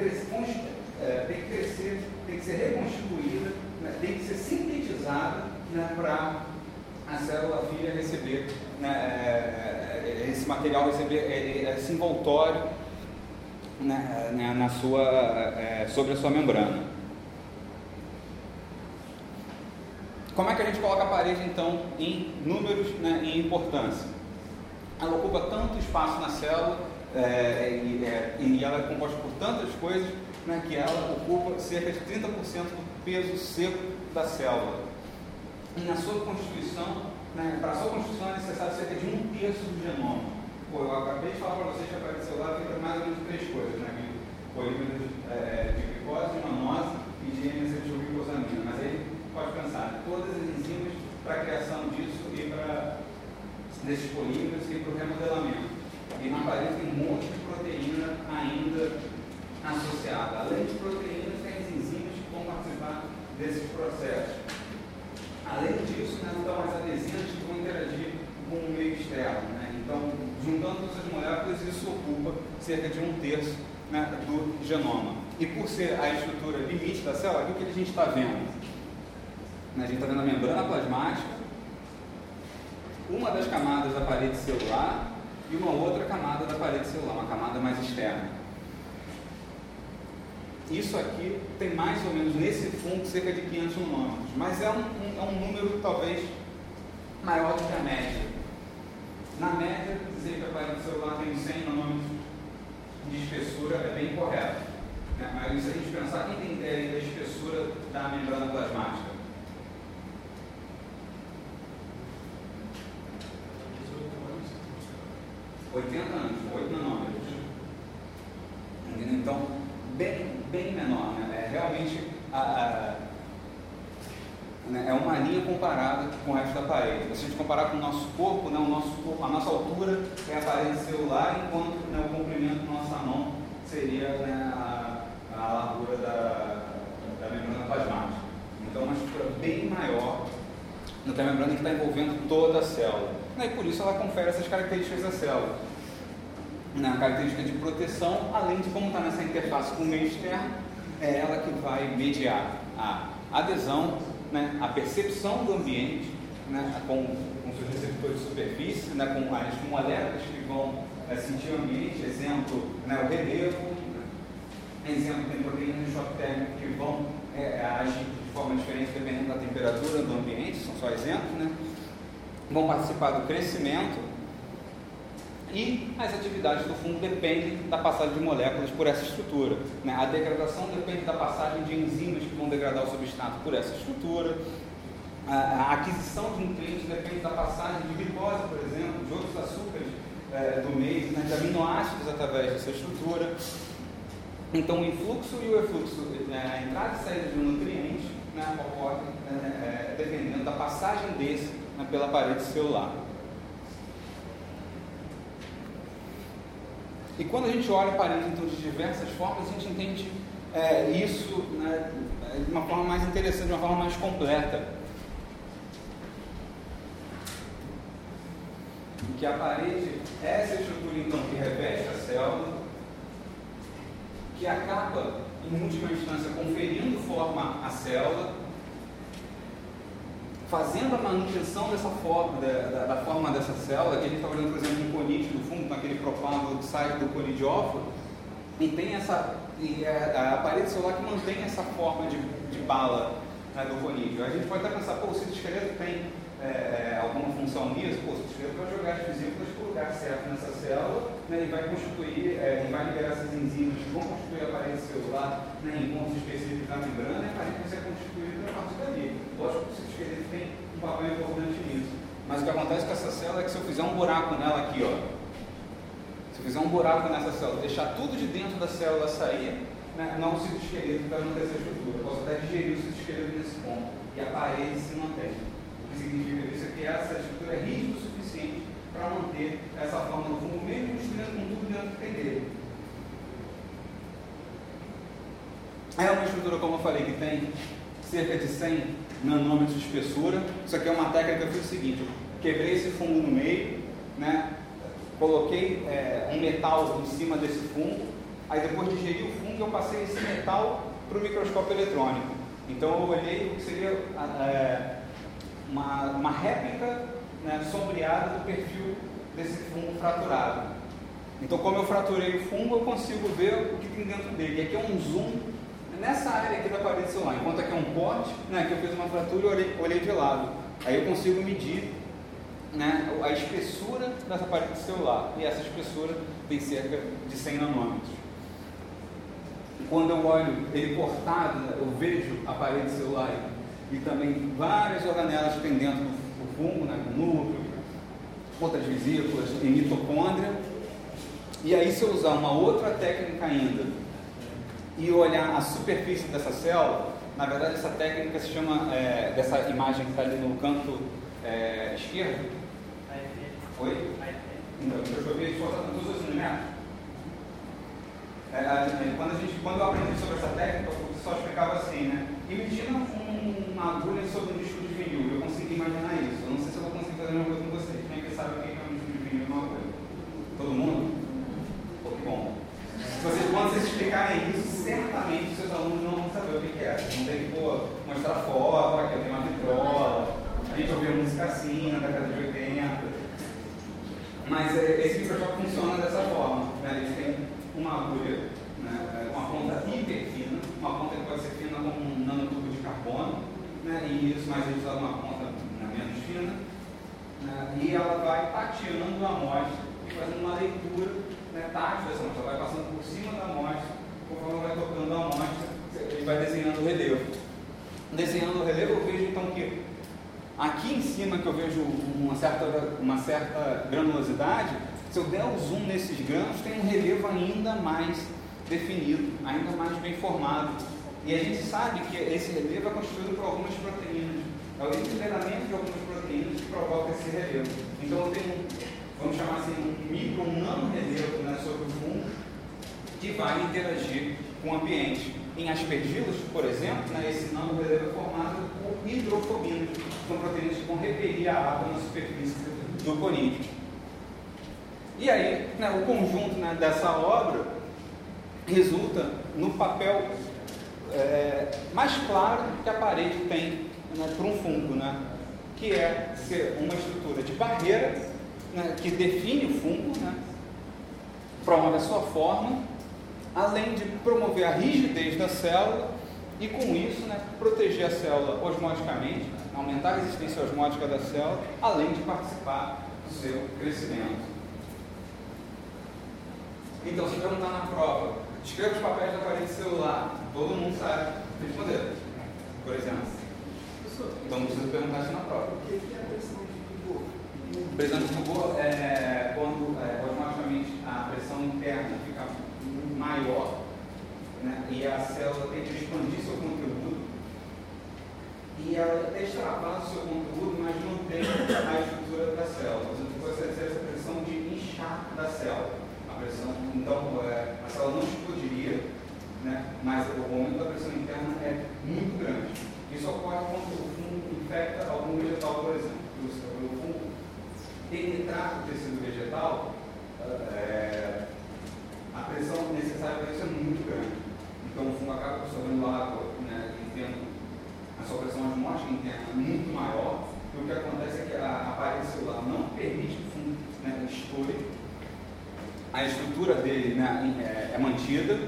é, tem que crescer, tem que ser reconstituída, né, tem que ser sintetizada né, para a célula filha receber né, é, é esse material, receber é, é, esse envoltório né, na sua, é, sobre a sua membrana. Como é que a gente coloca a parede então em números né, em importância? Ela ocupa tanto espaço na célula é, e, é, e, ela é composta por tantas coisas né, que ela ocupa cerca de 30% do peso seco da célula. E na sua constituição, né, para a sua constituição é necessário cerca de um terço do genoma. Pô, eu acabei de falar para vocês que a parede celular tem mais ou menos três coisas, né? Polímeros é, de glicose, de manose e de N-acetilglucosamina. Mas aí pode pensar todas as enzimas criação disso e para desses polímeros e para o remodelamento. E na parede tem um monte de proteína ainda associada. Além de proteínas, tem as enzimas que vão participar desses processos. Além disso, né, estão as adesinas que vão interagir com o meio externo. Né? Então, juntando todas as moléculas, isso ocupa cerca de um terço né, do genoma. E por ser a estrutura limite da célula, o que a gente está vendo? A gente está vendo a membrana plasmática, uma das camadas da parede celular e uma outra camada da parede celular, uma camada mais externa. Isso aqui tem mais ou menos nesse fundo cerca de 500 nanômetros, mas é um, um, é um número talvez maior do que a média. Na média, dizer que a parede celular tem 100 nanômetros de espessura é bem correto. Né? Mas se a gente pensar, quem tem ideia da espessura da membrana plasmática? 80 anos, 8 nanômetros. Então, bem, bem menor. Né? É realmente a, a, né? é uma linha comparada com o resto da parede. Se a gente comparar com o nosso corpo, né? o nosso corpo, a nossa altura é a parede celular, enquanto né, o comprimento da nossa mão seria né, a, a largura da, da membrana plasmática. Então, uma estrutura bem mais Está lembrando que está envolvendo toda a célula. E por isso ela confere essas características da célula. Na característica de proteção, além de como está nessa interface com o meio externo, é ela que vai mediar a adesão, né, a percepção do ambiente, né, com, com seus receptores de superfície, né, com as moléculas que vão é, sentir o ambiente, exemplo, né, o relevo, exemplo, tem proteínas de choque térmico que vão é, agir de forma diferente dependendo da temperatura do ambiente, são só exemplos, né? Vão participar do crescimento e as atividades do fungo dependem da passagem de moléculas por essa estrutura. Né? A degradação depende da passagem de enzimas que vão degradar o substrato por essa estrutura. A, aquisição de nutrientes depende da passagem de glicose, por exemplo, de outros açúcares é, do meio, né, de aminoácidos através dessa estrutura. Então, o influxo e o efluxo, né, a entrada e saída de um nutriente né, ocorre é, dependendo da passagem desse pela parede celular. E quando a gente olha a parede então, de diversas formas, a gente entende é, isso né, de uma forma mais interessante, de uma forma mais completa. Que a parede é essa estrutura então que reveste a célula, que acaba, em última instância, conferindo forma à célula, fazendo a manutenção dessa forma, da, da, forma dessa célula, que a gente está olhando, por exemplo, no conite do fundo, naquele propágulo que sai do conidióforo, e tem essa, e é a, parede celular que mantém essa forma de, de bala né, do conídeo. A gente pode até pensar, pô, o citoesqueleto tem é, é, alguma função nisso, pô, o citoesqueleto vai jogar as vesículas para o lugar certo nessa célula né, e vai constituir, é, vai liberar essas enzimas que vão constituir a parede celular né, em pontos específicos da membrana e a parede vai ser constituída a partir dali. Lógico que o citoesqueleto tem um papel. Mas o que acontece com essa célula é que se eu fizer um buraco nela aqui, ó, se eu fizer um buraco nessa célula, deixar tudo de dentro da célula sair, né, não o citoesqueleto vai manter essa estrutura. Eu posso até digerir o citoesqueleto nesse ponto e a parede se mantém. O que significa isso é que essa estrutura é rígida o suficiente para manter essa forma do fungo, mesmo misturando com tudo dentro tem dele. É uma estrutura, como eu falei, que tem cerca de 100 nanômetros de espessura. Isso aqui é uma técnica que eu fiz o seguinte: quebrei esse fungo no meio, né? coloquei é, um metal em cima desse fungo, aí depois digeri o fungo eu passei esse metal para o microscópio eletrônico. Então eu olhei o que seria é, uma, uma réplica né, sombreada do perfil desse fungo fraturado. Então, como eu fraturei o fungo, eu consigo ver o que tem dentro dele. E aqui é um zoom nessa área aqui da parede celular. Enquanto aqui é um pote, né, que eu fiz uma fratura e olhei, olhei de lado. Aí eu consigo medir né, a espessura dessa parede celular. E essa espessura tem cerca de 100 nanômetros. Quando eu olho ele cortado, eu vejo a parede celular e também várias organelas que tem dentro do fungo, né, núcleo, outras vesículas e mitocôndria. E aí, se eu usar uma outra técnica ainda e olhar a superfície dessa célula, na verdade, essa técnica se chama, é, dessa imagem que está ali no canto é, esquerdo. Oi? Então, eu com todos os quando, a gente, quando eu aprendi sobre essa técnica, o pessoal explicava assim, né? Imagina um, uma agulha sobre um disco de vinil. Eu consegui imaginar isso. Eu não sei se eu vou conseguir fazer a mesma coisa com vocês. Quem é que sabe o que é um disco de vinil e uma agulha? Todo mundo? Pô, que bom. Se vocês, quando vocês explicarem isso, certamente seus alunos não vão saber o que é. Não tem que pô, mostrar foto, aqui tem uma vitrola, a gente ouviu música assim, na década de 80. Mas é, esse microscópio funciona dessa forma. Né? Eles têm uma agulha, né? uma ponta hiper fina, uma ponta que pode ser fina como um nanotubo de carbono, né? Isso, mas eles uma ponta menos fina, né? e ela vai tateando a amostra e fazendo uma leitura né, tátil dessa amostra. Ela vai passando por cima da amostra, conforme ela vai tocando a amostra, ele vai desenhando o relevo. Desenhando o relevo, eu vejo então que aqui em cima que eu vejo uma certa, uma certa granulosidade, se eu der o zoom nesses grãos, tem um relevo ainda mais definido, ainda mais bem formado. E a gente sabe que esse relevo é constituído por algumas proteínas. É o enfileiramento de algumas proteínas que provoca esse relevo. Então eu tenho, vamos chamar assim, um micro, um nano relevo né, sobre o fundo que vai interagir com o ambiente. Em aspergilos, por exemplo, né, esse nano-relevo é formado por hidrofobinas, que são proteínas que vão repelir a água na superfície do conídeo. E aí, né, o conjunto né, dessa obra resulta no papel é, mais claro que a parede tem né, para um fungo, né, que é ser uma estrutura de barreira né, que define o fungo, né, promove a sua forma, além de promover a rigidez da célula e, com isso, né, proteger a célula osmoticamente, aumentar a resistência osmótica da célula, além de participar do seu crescimento. Então, se perguntar na prova, escreva os papéis da parede celular, todo mundo sabe responder, por exemplo. Então, não precisa perguntar isso na prova. O que é a pressão de Tugor? Pressão de Tugor é quando é, automaticamente a pressão interna fica maior né, e a célula tem que expandir seu conteúdo e ela até extravasa o seu conteúdo, mas mantém a estrutura da célula. Você recebe essa pressão de inchar da célula. A pressão, então, é, a célula não explodiria, né, mas o aumento da pressão interna é muito grande. Isso ocorre quando o fungo infecta algum vegetal, por exemplo. O fungo penetrar o tecido vegetal, é, a pressão necessária para isso é muito grande. Então o fungo acaba absorvendo água né, e tendo a sua pressão osmótica interna muito maior. E o que acontece é que a, a parede celular não permite que o fungo né, estoure. A estrutura dele né, é, é mantida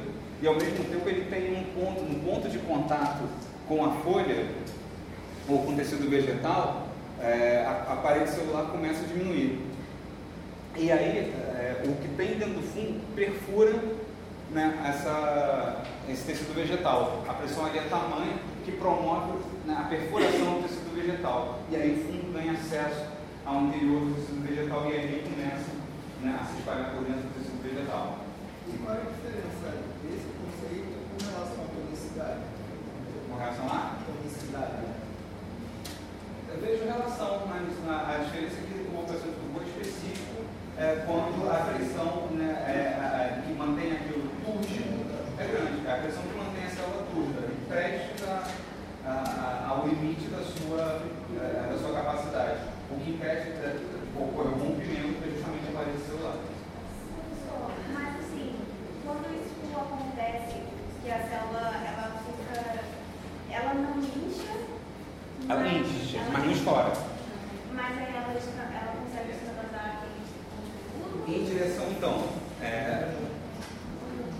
e ao mesmo tempo ele tem um ponto, um ponto de contato com a folha ou com o tecido vegetal, é, a, a, parede celular começa a diminuir. E aí, é, o que tem dentro do fungo perfura né, essa, esse tecido vegetal. A pressão ali é tamanho que promove né, a perfuração do tecido vegetal. E aí o fungo ganha acesso ao interior do tecido vegetal e aí ele começa né, a se espalhar por dentro do tecido vegetal. E qual é a diferença desse conceito com relação à tonicidade? Com relação a? Tonicidade. Eu vejo relação, mas a, a diferença é que uma pressão de tubo específico é quando a pressão né, é, a, que mantém aquilo túrgido é grande, é a pressão que mantém a célula túrgida, e preste ao limite da sua, é, da sua capacidade. O que impede de ocorrer o rompimento é justamente a parede celular. Mas acontece, que a célula ela fica. ela não incha. Ela mas- incha, ela mas não estoura. Mas aí ela, ela consegue extravasar aquele. Em direção, então, é,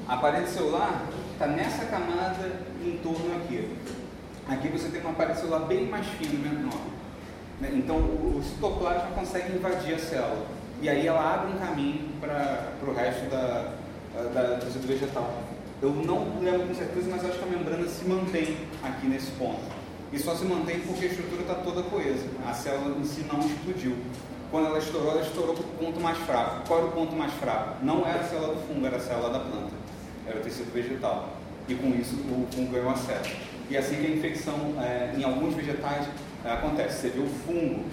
a parede celular está nessa camada em torno aqui. Aqui você tem uma parede celular bem mais fina, menor. né? Então o, o citoplasma consegue invadir a célula. E aí ela abre um caminho para o resto da, da, do tecido vegetal. Eu não lembro com certeza, mas acho que a membrana se mantém aqui nesse ponto. E só se mantém porque a estrutura está toda coesa. A célula em si não explodiu. Quando ela estourou, ela estourou para o ponto mais fraco. Qual era o ponto mais fraco? Não era a célula do fungo, era a célula da planta. Era o tecido vegetal. E com isso o fungo ganhou acesso. E assim que a infecção é, em alguns vegetais é, acontece. Você vê o fungo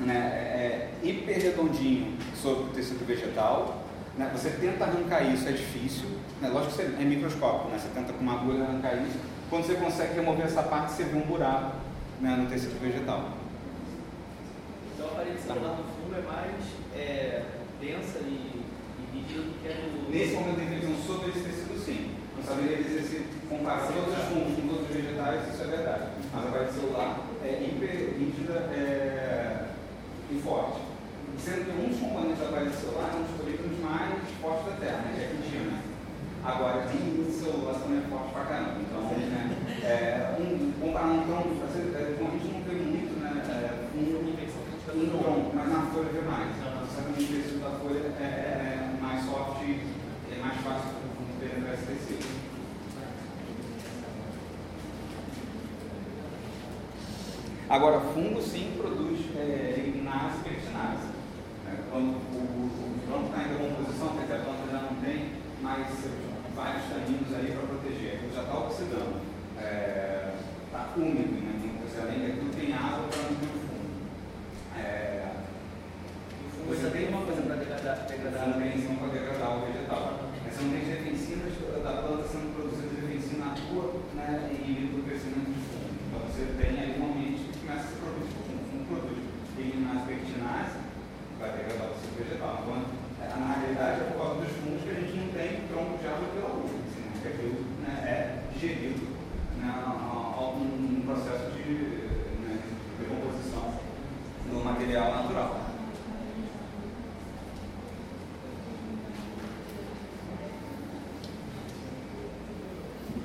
né, é, hiper redondinho sobre o tecido vegetal. Né, você tenta arrancar isso, é difícil. Né, lógico que você, é microscópico, né, você tenta com uma agulha arrancar isso. Quando você consegue remover essa parte, você vê um buraco né, no tecido vegetal. Então a parede celular do fungo é mais é, densa e, e rígida do que a do. Nesse momento da infecção sobre esse tecido, sim. Não saberia dizer se comparar todos os fungos com todos os vegetais, isso é verdade. Mas a parede celular é hiper rígida é, e forte. Sendo que um dos componentes da parede celular é um dos polígonos mais fortes da Terra, né, que é a quitina. Agora, em celular também é forte pra caramba. Então, né, é, um, comparar um tronco, assim, é, a gente não vê muito, né, é, um, um tronco, mas na folha vê mais. Certamente o tecido da folha é, é- é mais soft e é mais fácil de penetrar esse tecido. Agora, fungo sim produz é, lignase e pectinase. É, quando o, o, o está em decomposição, quer dizer, a planta já não tem mais vários taninos aí para proteger, já está oxidando. Está úmido, né? Então, você, além daquilo, tem água para manter o fungo. É, O fungo ainda tem uma coisa para degradar. degradar fungo tem para degradar o vegetal. Mas você não tem defensivas da planta sendo produzida né, inibe o crescimento de fungo. Então você tem aí um ambiente que começa a ser produzido por fungo. Um produz eliminase pectinase, vai degradar o tecido vegetal. Então, é, na realidade, é por causa dos fungos que a gente não tem tronco de árvore pela uva, assim, né, aquilo né, é digerido né, um processo de né, decomposição no material natural.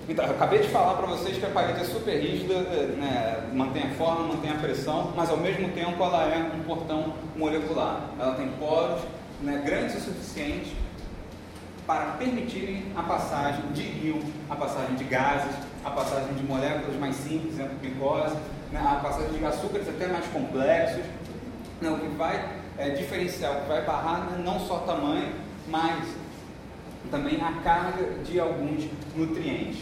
Então, eu acabei de falar para vocês que a parede é super rígida, né, mantém a forma, mantém a pressão, mas ao mesmo tempo ela é um portão molecular. Ela tem poros né, grandes o suficiente para permitirem a passagem de rio, a passagem de gases, a passagem de moléculas mais simples, exemplo, glicose, né, a passagem de açúcares até mais complexos. Né, o que vai é, diferenciar, o que vai barrar né, não só tamanho, mas também a carga de alguns nutrientes.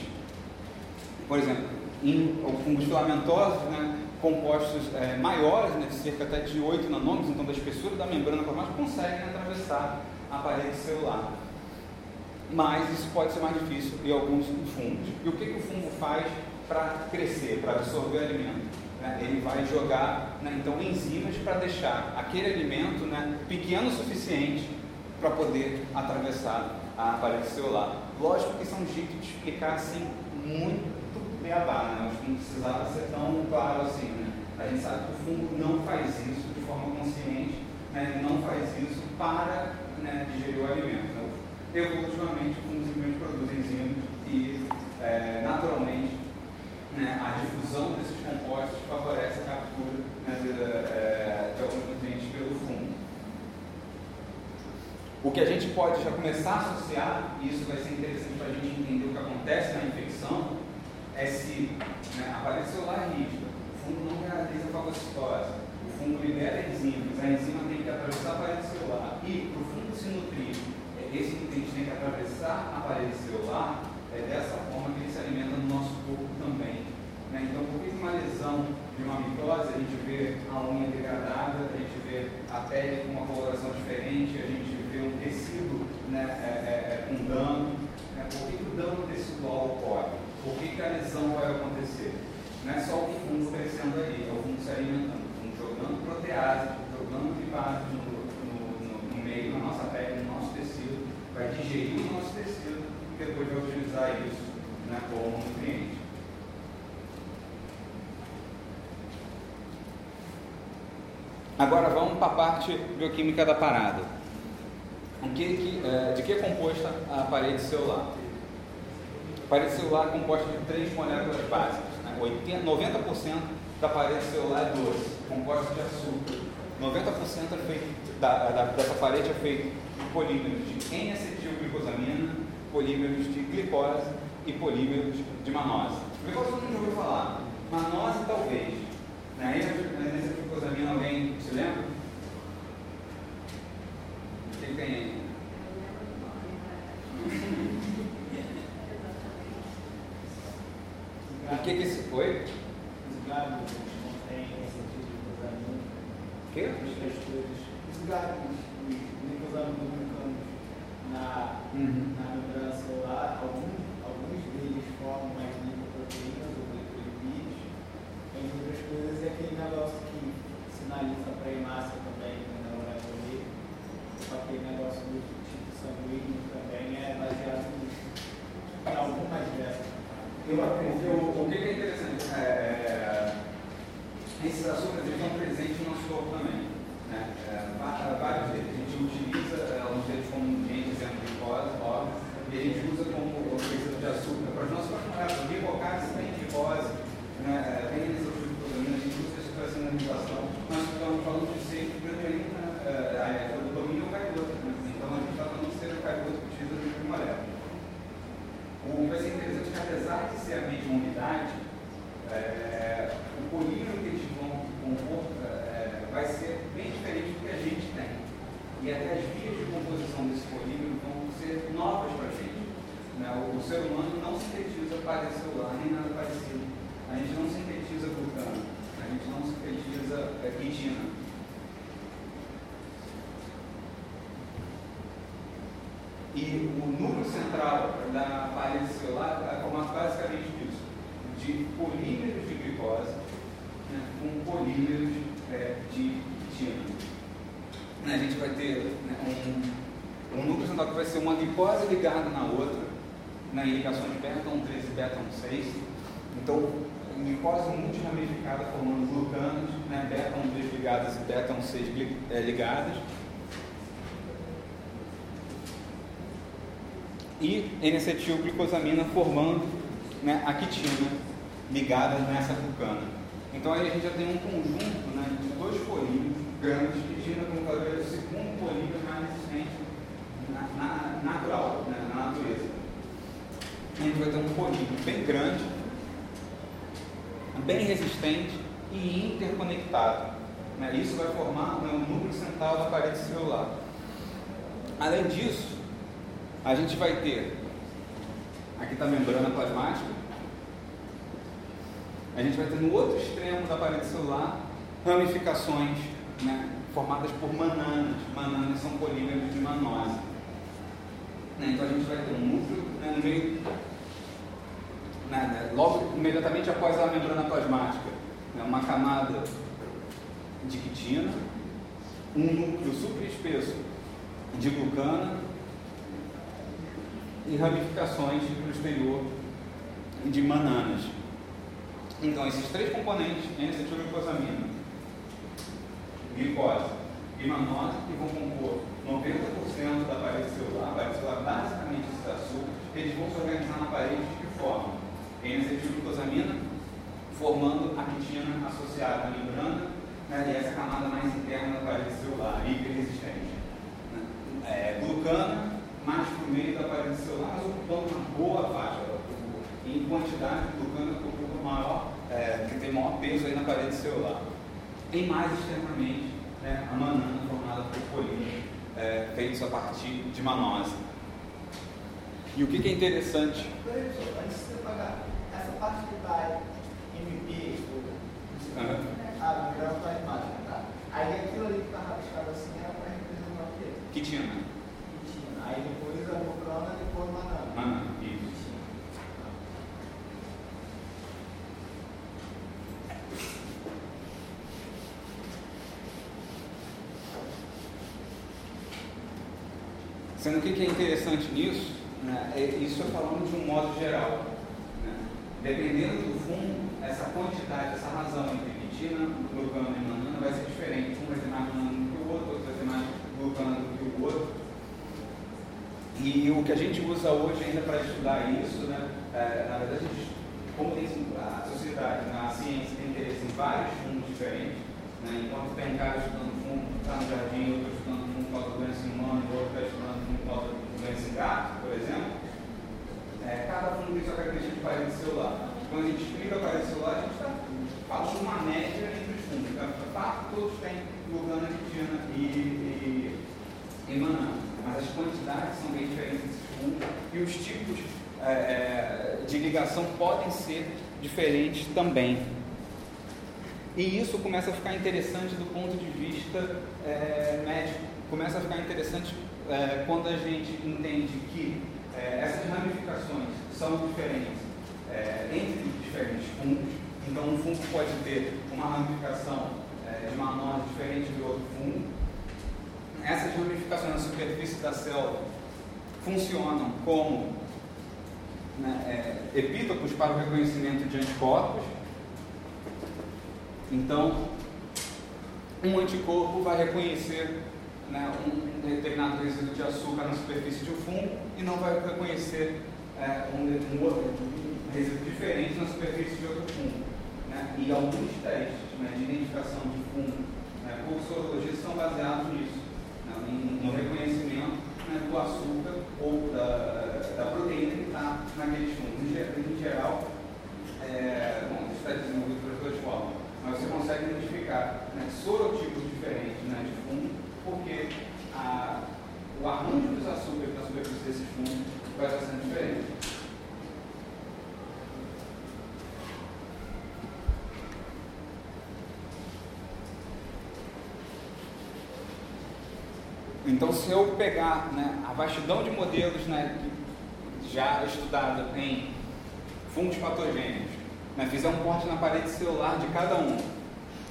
Por exemplo, em fungos filamentosos, né, compostos é, maiores, né, cerca até de 8 nanômetros, então da espessura da membrana plasmática, conseguem atravessar a parede celular. Mas isso pode ser mais difícil em alguns fungos. E o que, que o fungo faz para crescer, para absorver o alimento? Né, ele vai jogar né, então enzimas para deixar aquele alimento né, pequeno o suficiente para poder atravessar a parede celular. Lógico que são jeitos de explicar assim muito beabá, né? Acho que não precisava ser tão claro assim, né? A gente sabe que o fungo não faz isso de forma consciente, né? Não faz isso para né, digerir o alimento. Então, evolutivamente, o fungo simplesmente produz enzimas e, é, naturalmente, né, a difusão desses compostos favorece a captura né, de, é, de alguns nutrientes pelo fungo. O que a gente pode já começar a associar, e isso vai ser interessante para a gente entender o que acontece na infecção, é se né, a parede celular é rígida, o fungo não realiza fagocitose, o fungo libera enzimas, a enzima tem que atravessar a parede celular e para o fungo se nutrir, é, esse nutriente tem que atravessar a parede celular, é dessa forma que ele se alimenta no nosso corpo também. Né? Então, por que uma lesão de uma mitose a gente vê a unha degradada, a gente vê a pele com uma coloração diferente, a gente né, é, é, é com dano? Né? Por que o dano tecidual ocorre? Por que, que a lesão vai acontecer? Não é só o fungo crescendo ali, é o fungo se alimentando, o fungo jogando protease, jogando lipase no, no, no, no, meio, na nossa pele, no nosso tecido, vai digerir o nosso tecido e depois vai utilizar isso né, como nutriente. Agora vamos para a parte bioquímica da parada. Que, que, é, de que é composta a parede celular? parede celular é composta de três moléculas básicas. Né? 80, 90% da parede celular é doce, composta de açúcar. 90% é feito, da, da, dessa parede é feito de polímeros de N-acetilglicosamina, polímeros de glicose e polímeros de manose. Glicose todo mundo ouviu falar. Manose talvez. Na N-acetilglicosamina alguém se lembra? O que tem aí? O que que esse foi? Os galhos contêm sentido de glucosamina. O quê? As texturas. Os galhos, os glicosaminoglucanos na, Uhum. na membrana celular, alguns, alguns deles formam mais lipoproteínas ou glicolipídios. Entre outras coisas, é aquele negócio que sinaliza para a hemácia também, quando ela vai correr. Só aquele negócio do tipo sanguíneo também é baseado. Em algumas dessas. Eu acredito, o que é interessante, é, é, esses açúcares estão presentes no nosso corpo também. Né? É, vá- vários deles. A gente utiliza é, alguns deles como exemplo de glicose, óbvio, e a gente usa como receita de açúcar para as nossas moléculas. Glicose tem glicose, né? é, tem isoglutaminas, a gente usa isso para sinalização. Nós estamos falando de ser proteína, é, a glutamina ou cailoto. Né? Então a gente está falando de ser o cailoto que utiliza de molécula. O vai ser interessante que apesar de ser a mesma unidade, é, o polímero que eles vão compor é, vai ser bem diferente do que a gente tem. E até as vias de composição desse polímero vão ser novas para a gente. Né? O, o ser humano não sintetiza parede celular nem nada parecido. A gente não sintetiza glutano, a gente não sintetiza é, quitina. E o núcleo central da parede celular é formado basicamente disso. de polímeros de glicose né, com polímeros é, de quitina. A gente vai ter né, um, um núcleo central que vai ser uma glicose ligada na outra, né, em ligações beta-1 3 e beta-1 6. Então, glicose multiramificada formando glucanos, né, beta-1 3 ligadas e beta-1 6 é, ligadas. E N-acetilglicosamina formando né, a quitina ligada nessa glucana. Então aí a gente já tem um conjunto né, de dois polímeros grandes, quitina como talvez o segundo polímero mais resistente na, na, natural, né, na natureza. A gente vai ter um polímero bem grande, bem resistente e interconectado. Né? Isso vai formar né, o núcleo central da parede celular. Além disso, a gente vai ter aqui está a membrana plasmática. A gente vai ter no outro extremo da parede celular ramificações né, formadas por mananas. Mananas são polímeros de manose. Né, então a gente vai ter um núcleo né, no meio, né, né logo imediatamente após a membrana plasmática, né, uma camada de quitina, um núcleo super espesso de glucana e ramificações para o exterior de mananas. Então, esses três componentes, N-acetilglucosamina, glicose e manose, que vão compor 90% da parede celular, a parede celular basicamente esses açúcares, eles vão se organizar na parede de que forma? N-acetilglucosamina, formando a quitina associada à membrana, né, e essa camada mais interna da parede celular, hiperresistente. Né? É, glucana, mais por meio da parede celular, ocupando uma boa faixa. Em quantidade, glucana ocupa maior, é, que tem maior peso aí na parede celular. E mais extremamente, né, a manana formada por polímeros é, feitos a partir de manose. E o que, que é interessante? Antes de você pagar, essa parte que vai MP, Uhum. ah, grau da imagem, tá? Aí aquilo ali que está rabiscado assim era para representar o quê? Que tinha, né? Quitina. Aí depois a glucana, depois a banana. Manana, isso. Sendo que o que é interessante nisso, né, é, isso é falando de um modo geral. Né? Dependendo do fundo, essa quantidade, essa razão entre quitina, glucana e manana vai ser diferente. Um vai ter mais manana do que o outro, outro vai ter mais glucana do que o outro. E o que a gente usa hoje ainda para estudar isso, né, é, na verdade, como tem, a sociedade, né, a ciência tem interesse em vários fundos diferentes, né, enquanto tem cara estudando fundo está no jardim, outro estudando fundo por causa da doença humana, outro está estudando fundo por causa da doença em gato, por exemplo, é, cada fundo tem sua característica de parede celular. Quando a gente explica a parede celular, a gente está falando uma média entre os fundos. Então, fato, todos têm glucana, quitina e, e, e manana mas as quantidades são bem diferentes fundos e os tipos é, é, de ligação podem ser diferentes também. E isso começa a ficar interessante do ponto de vista é, médico. Começa a ficar interessante é, quando a gente entende que é, essas ramificações são diferentes é, entre diferentes fungos. Então, um fungo pode ter uma ramificação de manose diferente do outro fungo essas ramificações na superfície da célula funcionam como né, é, epítopos para o reconhecimento de anticorpos. Então, um anticorpo vai reconhecer né, um determinado resíduo de açúcar na superfície de um fungo e não vai reconhecer é, um, um, um resíduo diferente na superfície de outro fungo. Né? E alguns testes né, de identificação de fungo né, por sorologia são baseados nisso no reconhecimento né, do açúcar ou da, da proteína que está naqueles fungos. Em, geral, é, bom, isso está desenvolvido por duas formas, mas você consegue identificar né, sorotipos diferentes né, de fungo, porque a, o arranjo dos açúcares na superfície desses fungos vai estar sendo diferente. Então, se eu pegar né, a vastidão de modelos né, já estudada em fungos patogênicos, né, fizer um corte na parede celular de cada um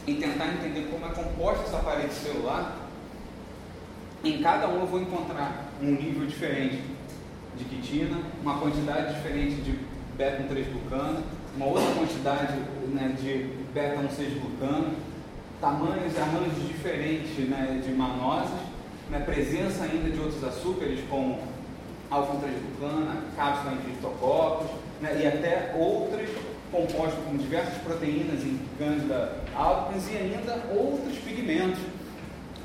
e tentar entender como é composta essa parede celular, em cada um eu vou encontrar um nível diferente de quitina, uma quantidade diferente de beta-1,3-glucano, uma outra quantidade né, de beta-1,6-glucano, tamanhos e arranjos diferentes né, de manoses, né, presença ainda de outros açúcares como alfa-1,3-glucana, cápsula em criptococos, né, e até outros compostos com diversas proteínas em Candida albicans e ainda outros pigmentos,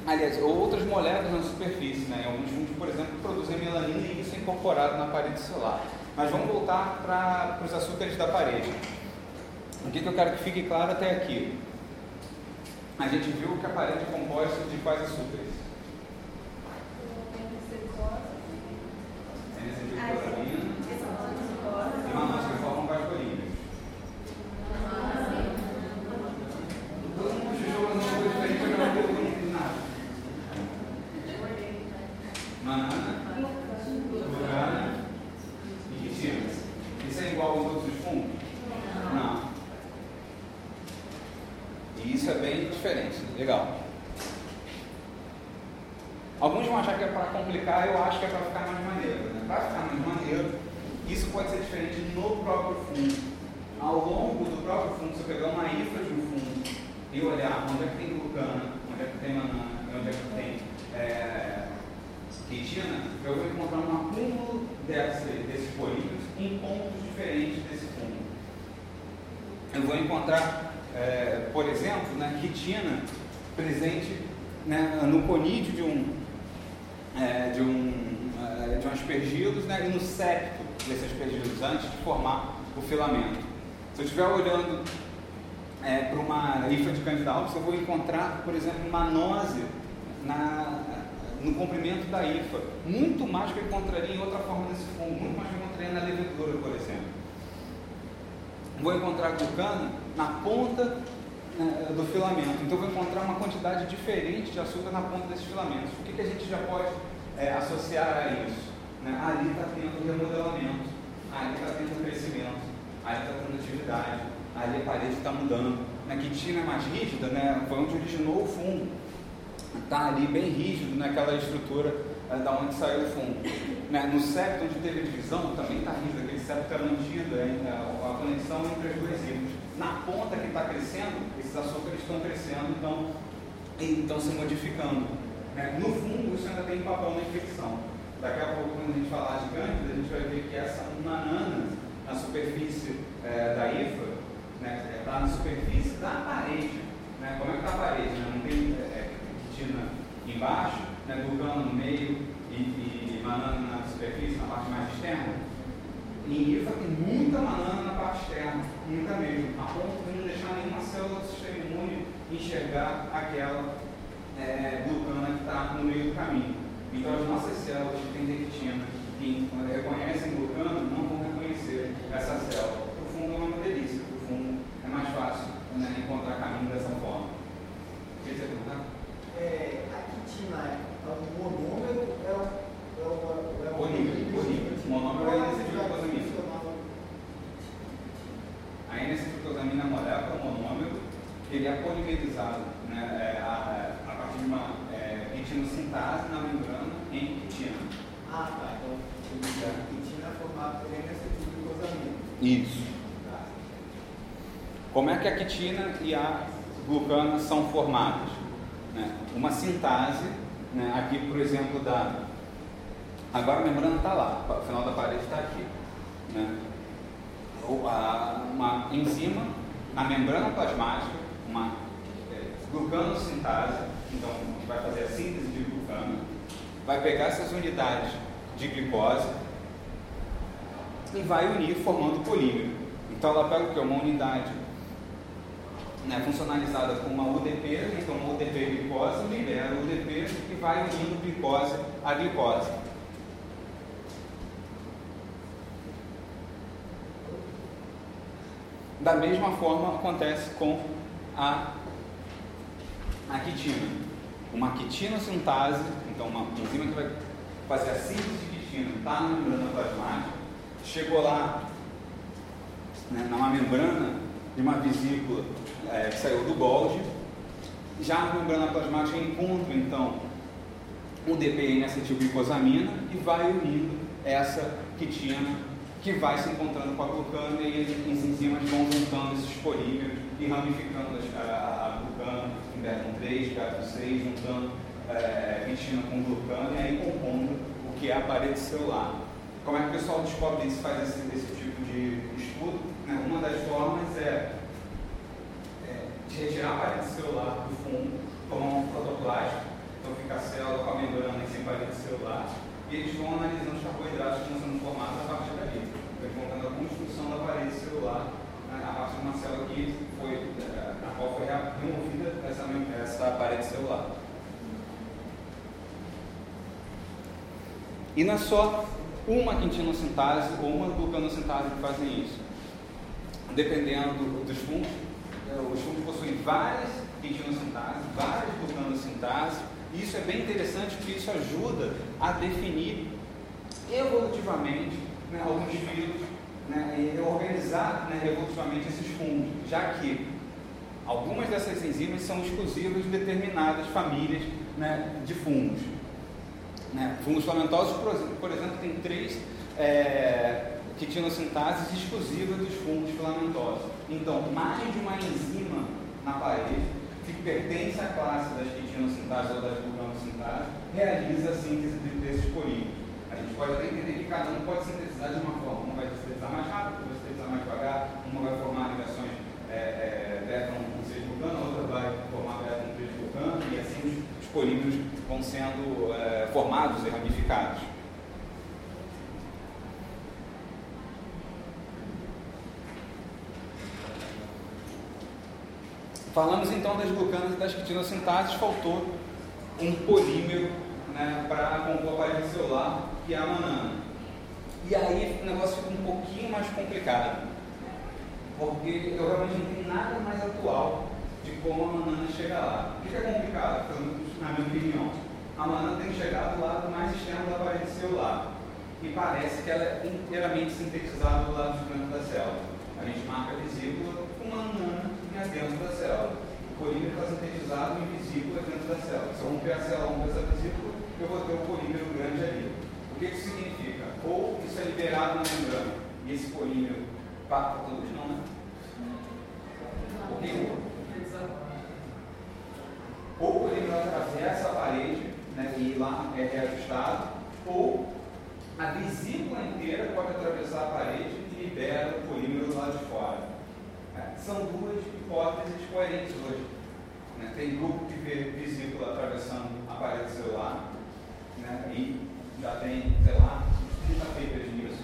aliás, outras moléculas na superfície, né, alguns fungos, por exemplo, produzem melanina e isso é incorporado na parede celular. Mas vamos voltar para os açúcares da parede. O que, que eu quero que fique claro até aqui? A gente viu que a parede é composta de quais açúcares? N-acetilcolamina e manose que formam vasculíneos. Todo mundo jogou uma coisa diferente, eu não pergunto nada. Banana, glucana e quitina. Isso é igual aos outros fungos? Não. E isso é bem diferente. Legal. Alguns vão achar que é para complicar, eu acho que é para ficar mais maneiro. Né? Para ficar mais maneiro, isso pode ser diferente no próprio fundo. Ao longo do próprio fundo, se eu pegar uma hifra de um fundo e olhar onde é que tem glucana, onde é que tem manana, onde é que tem é, quitina, eu vou encontrar um acúmulo desse, desses polímeros em pontos diferentes desse fundo. Eu vou encontrar, é, por exemplo, na quitina presente né, no conídeo de um, é, de, um, é, de um aspergilos né, e no septo desses aspergilos antes de formar o filamento. Se eu estiver olhando é, para uma hifa de candidálus, eu vou encontrar, por exemplo, uma nose na, no comprimento da hifa, muito mais que eu encontraria em outra forma desse fungo, muito mais que eu encontraria na levedura, por exemplo. Na ponta né, do filamento, então vou encontrar uma quantidade diferente de açúcar na ponta desses filamentos. O que, que a gente já pode é, associar a isso? Né? Ali está tendo remodelamento, ali está tendo crescimento, ali está tendo atividade, ali a parede está mudando. Na quitina é mais rígida, né? foi onde originou o fungo. Está ali bem rígido naquela estrutura é, da onde saiu o fungo. Né? No septo, onde teve divisão, também está rígido, aquele septo era mantido, é, a conexão entre as duas hifas. Na ponta que está crescendo, esses açúcares estão crescendo, então estão se modificando. Né? No fungo, isso ainda tem papel na infecção. Daqui a pouco, quando a gente falar de cândida, a gente vai ver que essa banana na superfície é, da IFA está né, tá na superfície da parede. Né? Como é que está a parede? Né? Não tem é, quitina embaixo, né? no meio e, e banana na superfície, na parte mais externa. Em IFA tem muita banana na parte externa, muita mesmo, a ponto de não deixar nenhuma célula do sistema imune enxergar aquela é, glucana que está no meio do caminho. Então as nossas células que têm dectina, que reconhecem glucano, não vão reconhecer essa célula. O fundo é uma delícia, o fundo é mais fácil né, encontrar caminho dessa forma. O que você perguntar? É, a quitina é o monômero, é o. É o, é o Polímero, polímero. Monômero é esse tipo de coisa mesmo. A N-acetilcosamina é a molécula monômero, ele é polimerizado né, é, a, a, partir de uma é, quitinocintase na membrana em quitina. Ah, tá. Então, a quitina é formada por N-acetilcosamina. Isso. Tá. Como que a quitina e a glucana são formadas? Né? Uma sintase, né? aqui por exemplo da. Agora a membrana está lá, o final da parede está aqui. Né? Uma enzima na membrana plasmática, uma é, glucanosintase, então vai fazer a síntese de glucano, vai pegar essas unidades de glicose e vai unir formando polímero. Então ela pega o que? Uma unidade né, funcionalizada com uma UDP, então uma UDP glicose, libera o UDP e vai unindo glicose a glicose. Da mesma forma acontece com a, a quitina. Uma quitinosintase, então uma enzima que vai fazer a síntese de quitina, está na membrana plasmática, chegou lá né, numa membrana de uma vesícula é, que saiu do Golgi. Já a membrana plasmática encontra então o DPN acetilglicosamina e vai unindo essa quitina que vai se encontrando com a glucana e as enzimas vão juntando esses polímeros e ramificando a, a, a glucana beta 3, beta 6, juntando é, quitina com glucana e aí compondo o que é a parede celular. Como é que o pessoal descobre isso, faz esse, esse tipo de estudo? Né? Uma das formas é retirar a parede celular do fundo, tomar um protoplástico, então fica a célula com a membrana sem parede celular, e eles vão analisando os carboidratos que estão sendo formados a partir dali. Então, contando a construção da parede celular né, a partir de uma célula que foi, na qual foi removida essa, essa parede celular. E não é só uma quintinosintase ou uma glucanosintase que fazem isso. Dependendo dos fungos, os fungos possuem várias quintinosintases, várias glucanosintases, e isso é bem interessante porque isso ajuda a definir evolutivamente né, alguns vírus né, e organizar né, evolutivamente esses fungos, já que algumas dessas enzimas são exclusivas de determinadas famílias né, de fungos. Né? Fungos filamentosos, por exemplo, tem três é, quitinosintases exclusivas dos fungos filamentosos. Então, mais de uma enzima na parede, que pertence à classe das quitinosintases ou das glucanosintases, realiza a síntese desses polímeros. A gente pode até entender que cada um pode sintetizar de uma forma. Uma vai sintetizar mais rápido, outra vai sintetizar mais devagar, uma vai formar ligações é, é, beta 1 6 glucano, outra vai formar beta 1 3 glucano, e assim os polímeros vão sendo é, formados e ramificados. Falamos então das glucanas e das quitinosintases, faltou um polímero né, para compor a parede celular, que é a manana. E aí o negócio fica um pouquinho mais complicado, porque eu realmente não tenho nada mais atual de como a manana chega lá. O que é complicado, na minha opinião? A manana tem que chegar do lado mais externo da parede celular. E parece que ela é inteiramente sintetizada do lado de dentro da célula. A gente marca a vesícula com manana dentro da célula. O polímero está sintetizado em vesícula dentro da célula. Se eu romper a célula, romper essa vesícula, eu vou ter um polímero grande ali. O que isso significa? Ou isso é liberado na membrana, e esse polímero para todos não, né? Porque ou o polímero atravessa a parede né, e lá é reajustado, ou a vesícula inteira pode atravessar a parede e libera o polímero lado de fora. São duas hipóteses coerentes hoje. Né? Tem grupo que vê vesícula atravessando a parede celular né? e já tem, sei lá, 30 papers nisso.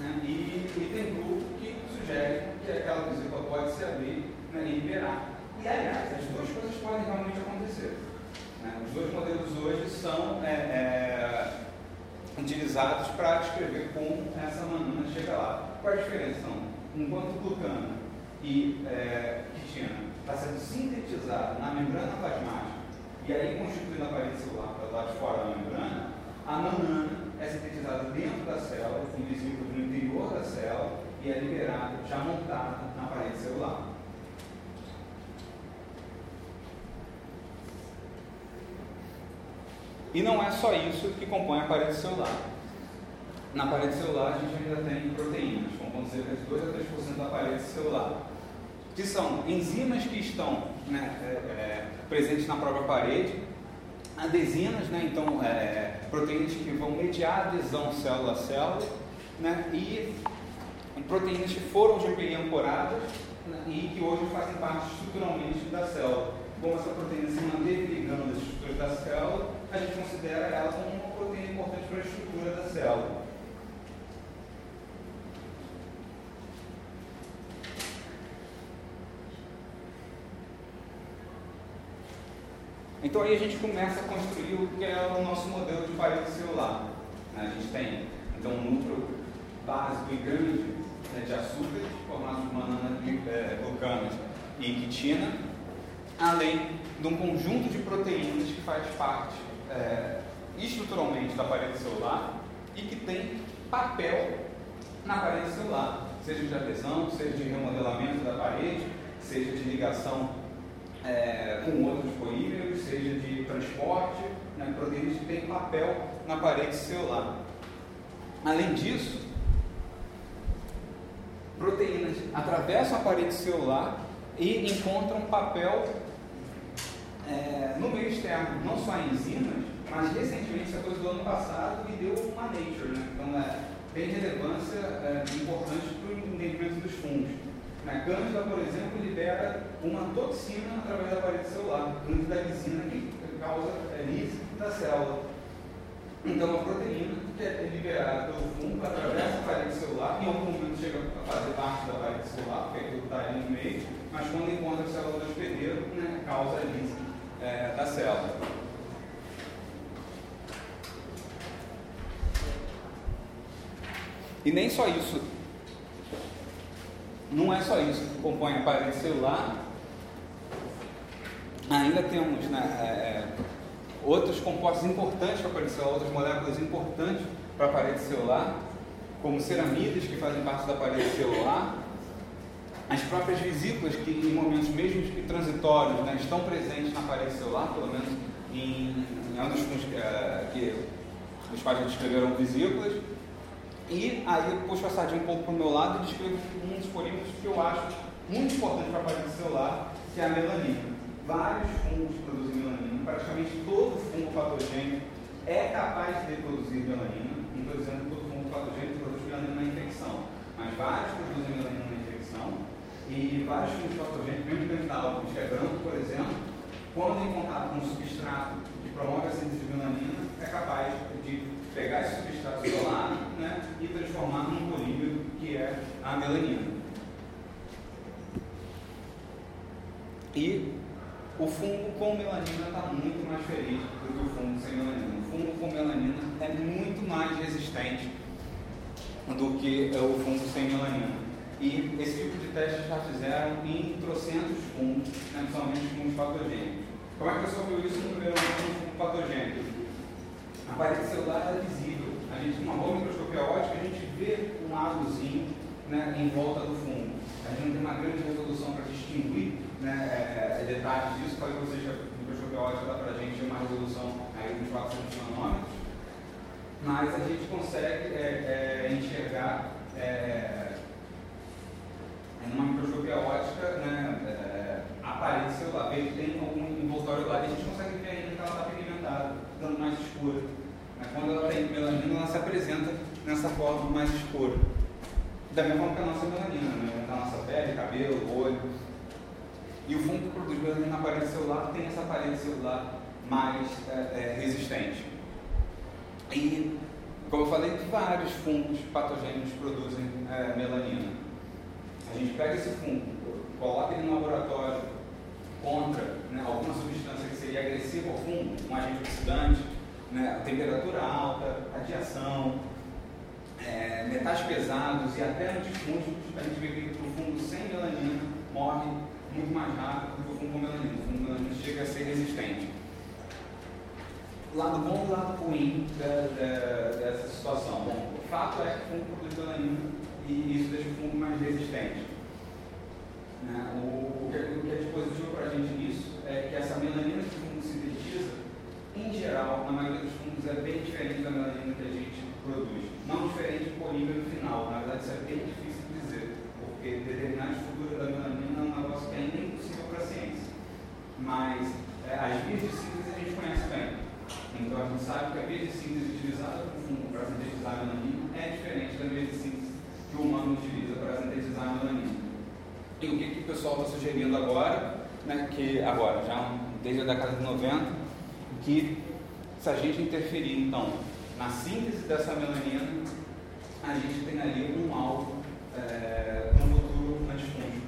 Né? E, e tem grupo que sugere que aquela vesícula pode se abrir né? e liberar. E aliás, as duas coisas podem realmente acontecer. Né? Os dois modelos hoje são é, é, utilizados para descrever como essa manana chega lá. Qual a diferença? Então, enquanto glucana e é, quitina está sendo sintetizado na membrana plasmática e aí constituindo a parede celular para lá de fora da membrana, a manana é sintetizada dentro da célula, invisível no interior da célula e é liberada, já montada na parede celular. E não é só isso que compõe a parede celular. Na parede celular a gente ainda tem proteínas, compondo cerca de 2 a 3% da parede celular, que são enzimas que estão né, é, é, presentes na própria parede, adesinas, né, então é, proteínas que vão mediar a adesão célula a célula, né, e proteínas que foram GPI ancoradas né, e que hoje fazem parte estruturalmente da célula. Como essa proteína se manteve ligando as estruturas da célula, a gente considera ela como uma proteína importante para a estrutura da célula. Então aí a gente começa a construir o que é o nosso modelo de parede celular. Né? A gente tem então um núcleo básico e grande né, de açúcares, formados por banana, é, glucanas e quitina, além de um conjunto de proteínas que faz parte é, estruturalmente da parede celular e que tem papel na parede celular. seja de adesão, seja de remodelamento da parede, seja de ligação é, com outros polímeros, seja de transporte, né, proteínas que têm papel na parede celular. Além disso, proteínas atravessam a parede celular e encontram papel é, no meio externo, não só enzimas, mas recentemente, essa coisa do ano passado, me deu uma Nature, né? então é, tem relevância é, importante para o entendimento dos fungos. A Cândida, por exemplo, libera uma toxina através da parede celular, Cândida lisina, que causa é, lise da célula. Então, a proteína que é liberada pelo fungo atravessa a parede celular, em algum momento chega a fazer parte da parede celular, porque aquilo está ali no meio, mas quando encontra a célula do hospedeiro, né, causa lise é, da célula. E nem só isso. Não é só isso que compõe a parede celular. Ainda temos né, é, é outros compostos importantes para a parede celular, outras moléculas importantes para a parede celular, como ceramidas que fazem parte da parede celular, as próprias vesículas que em momentos mesmo transitórios né, estão presentes na parede celular, pelo menos em, em um dos uh, que os pais descreveram vesículas, e aí eu puxo a sardinha um pouco para o meu lado e descrevo um dos polímeros que eu acho muito importante para a parede celular, que é a melanina. Vários fungos produzem melanina, praticamente todo fungo patogênico é capaz de produzir melanina. Que todo fungo patogênico produz melanina na infecção, mas vários produzem melanina na infecção e vários fungos patogênicos, mesmo dental, que é branco, por exemplo, quando em contato com um substrato que promove a síntese de melanina, é capaz de pegar esse substrato isolado né, e transformar num polímero que é a melanina. E o fungo com melanina está muito mais feliz do que o fungo sem melanina. O fungo com melanina é muito mais resistente do que o fungo sem melanina. E esse tipo de teste já fizeram em trocentos fungos, né, principalmente fungos patogênicos. Como é que pessoa viu isso no primeiro fungo patogênico? A parede celular é visível. A gente, com uma boa microscopia ótica, a gente vê um halozinho né, em volta do fungo. A gente não tem uma grande resolução para distinguir né, é, é, detalhes disso. Para vocês a microscopia ótica dá para a gente uma resolução aí uns 400 nanômetros. Mas a gente consegue é, é, enxergar é, numa microscopia ótica né, a parede celular. Ver que tem algum envoltório lá e a gente consegue ver ainda que ela está pigmentada, ficando mais escura. Quando ela tem melanina, ela se apresenta nessa forma mais escura. Da mesma forma que a nossa melanina, né? na nossa pele, cabelo, olho. E o fungo que produz melanina na parede celular tem essa parede celular mais é, é, resistente. E, como eu falei, vários fungos patogênicos produzem é, melanina. A gente pega esse fungo, coloca ele no laboratório contra né, alguma substância que seria agressiva ao fungo, um agente oxidante, né, temperatura alta, radiação, é, metais pesados e até antifúngicos, a gente vê que o fungo sem melanina morre muito mais rápido do que o fungo com melanina. O fungo melanina chega a ser resistente. Lado bom e lado ruim da, da, dessa situação. Bom, o fato é que o fungo produz melanina e isso deixa o fungo mais resistente. Né? O, o, que, o que é dispositivo para a gente nisso é que essa melanina que o em geral, na maioria dos fungos, é bem diferente da melanina que a gente produz. Não diferente do polímero final, na verdade isso é bem difícil de dizer, porque determinar a estrutura da melanina é um negócio que ainda é impossível para a ciência. Mas é, as vias de síntese a gente conhece bem. Então a gente sabe que a via de síntese utilizada por fungo para sintetizar a melanina é diferente da via de síntese que o humano utiliza para sintetizar a melanina. E o que, que o pessoal está sugerindo agora, né, que agora, já desde a década de 90, que se a gente interferir então na síntese dessa melanina, a gente tem ali um alvo é, no futuro antifúngico.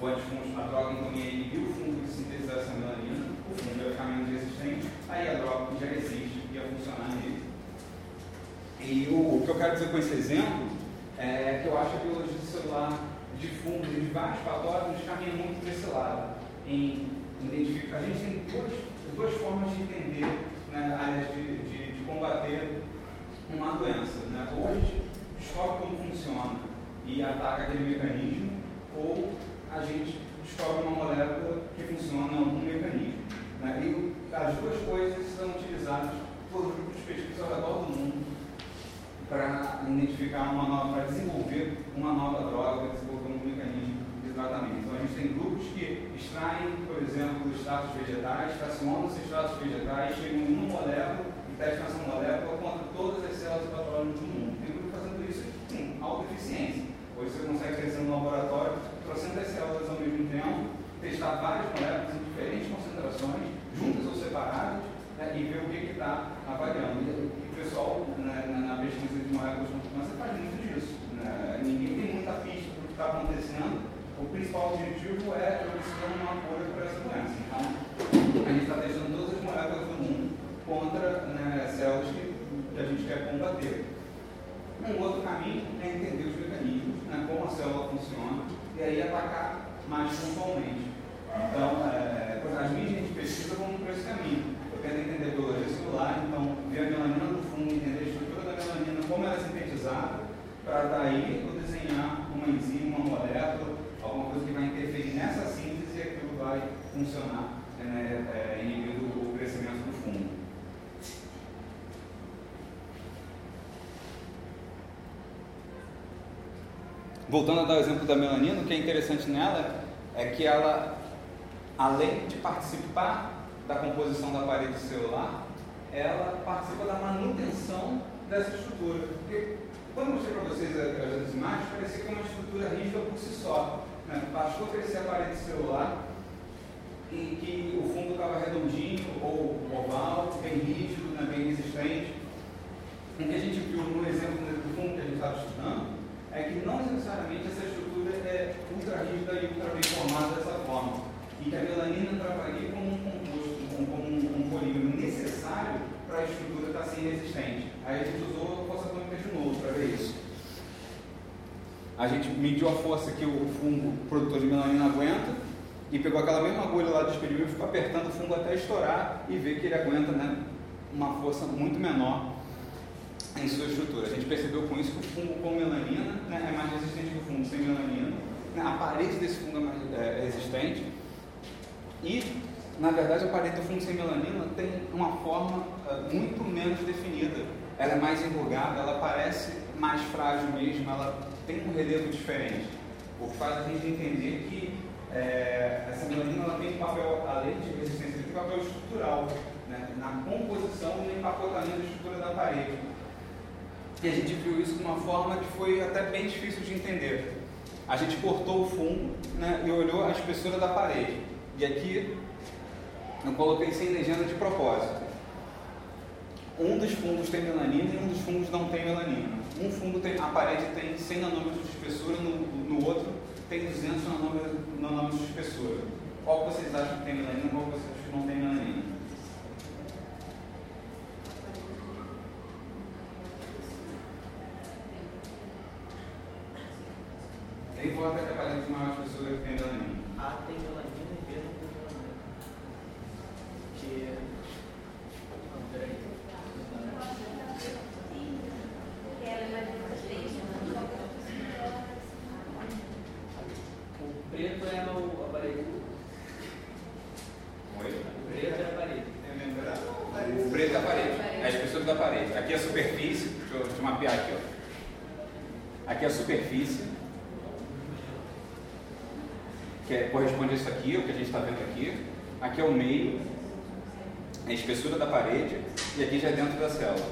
O antifúngico na droga, então, ia inibir o fungo de sintetizar essa melanina, o fungo ia ficar menos resistente, aí a droga que já existe ia funcionar nele. E o, o que eu quero dizer com esse exemplo é que eu acho que a biologia celular de fungos e de vários patógenos caminha muito para esse lado. Em identificar. A gente tem duas, duas formas de entender, né, de, de, de combater uma doença. Né? Ou a gente descobre como funciona e ataca aquele mecanismo, ou a gente descobre uma molécula que funciona algum mecanismo. Né? E as duas coisas são utilizadas por grupos de pesquisa ao redor do mundo para identificar uma nova, para desenvolver uma nova droga, desenvolver um mecanismo de tratamento. Então a gente tem grupos que extraem, por exemplo, extratos vegetais, fracionam esses extratos vegetais, chegam em uma molécula e testam essa molécula contra todas as células patógenas do mundo. Tem grupo fazendo isso com alta eficiência. Hoje você consegue crescer no laboratório, trocentas células ao mesmo tempo, testar várias moléculas em diferentes concentrações, juntas ou separadas, né, e ver o que está avaliando. E, o pessoal, né, na, na, pesquisa de moléculas contra faz muito disso. Né? Ninguém tem muita pista do que está acontecendo. O principal objetivo é obter uma cura para essa doença. Então, a gente está testando todas as moléculas do mundo contra né, células que, a gente quer combater. Um outro caminho é entender os mecanismos, né, como a célula funciona, e aí atacar mais pontualmente. Então, é, as mídias de pesquisa vão por esse caminho. Eu quero entender biologia celular, então, ver a melanina do fungo, entender a estrutura da melanina, como ela é sintetizada, para daí eu desenhar uma enzima, uma molécula, alguma coisa que vai interferir nessa síntese e aquilo vai funcionar, né, é, inibindo o crescimento do fungo. voltando a dar o exemplo da melanina, o que é interessante nela é que ela, além de participar da composição da parede celular, ela participa da manutenção dessa estrutura. Porque quando eu mostrei para vocês as imagens, parecia que é uma estrutura rígida por si só. Né? Bastou crescer a parede celular e que o fundo estava redondinho ou oval, bem rígido, né? bem resistente. O que a gente viu no exemplo do fundo que a gente estava estudando é que não necessariamente essa estrutura é ultra rígida e ultra bem formada dessa forma. E que a melanina trabalha como um composto, como, como um, um polígono necessário para a estrutura estar assim resistente. Aí a gente usou a força de novo para ver isso. A gente mediu a força que o fungo produtor de melanina aguenta e pegou aquela mesma agulha lá do experimento e ficou apertando o fungo até estourar e ver que ele aguenta né, uma força muito menor em sua estrutura. A gente percebeu com isso que o fungo com melanina né, é mais resistente que o fungo sem melanina. Né, a parede desse fungo é mais é, resistente. E, na verdade, a parede do fungo sem melanina tem uma forma uh, muito menos definida. Ela é mais enrugada, ela parece mais frágil mesmo, ela tem um relevo diferente. O que faz a gente entender que é, essa melanina ela tem um papel, além de resistência, tem um papel estrutural né, na composição e no empacotamento da estrutura da parede. E a gente viu isso de uma forma que foi até bem difícil de entender. A gente cortou o fundo né, e olhou a espessura da parede. E aqui eu coloquei sem legenda de propósito. Um dos fungos tem melanina e um dos fungos não tem melanina. Um fungo tem, a parede tem 100 nanômetros de espessura, no, no outro tem 200 nanômetros de espessura. Qual vocês acham que tem melanina qual vocês acham que não tem melanina? Tem volta que aparece uma pessoa que tem melanina. A tem melanina e B não tem melanina. Que. Não, peraí. Que ela é mais resistente, O preto é o aparelho. Oi? O preto é a parede. O preto é a parede. É a espessura da parede. Aqui é a superfície. Deixa eu, deixa eu mapear aqui. Ó. Aqui é a superfície que é, corresponde a isso aqui, o que a gente está vendo aqui. Aqui é o meio, a espessura da parede, e aqui já é dentro da célula.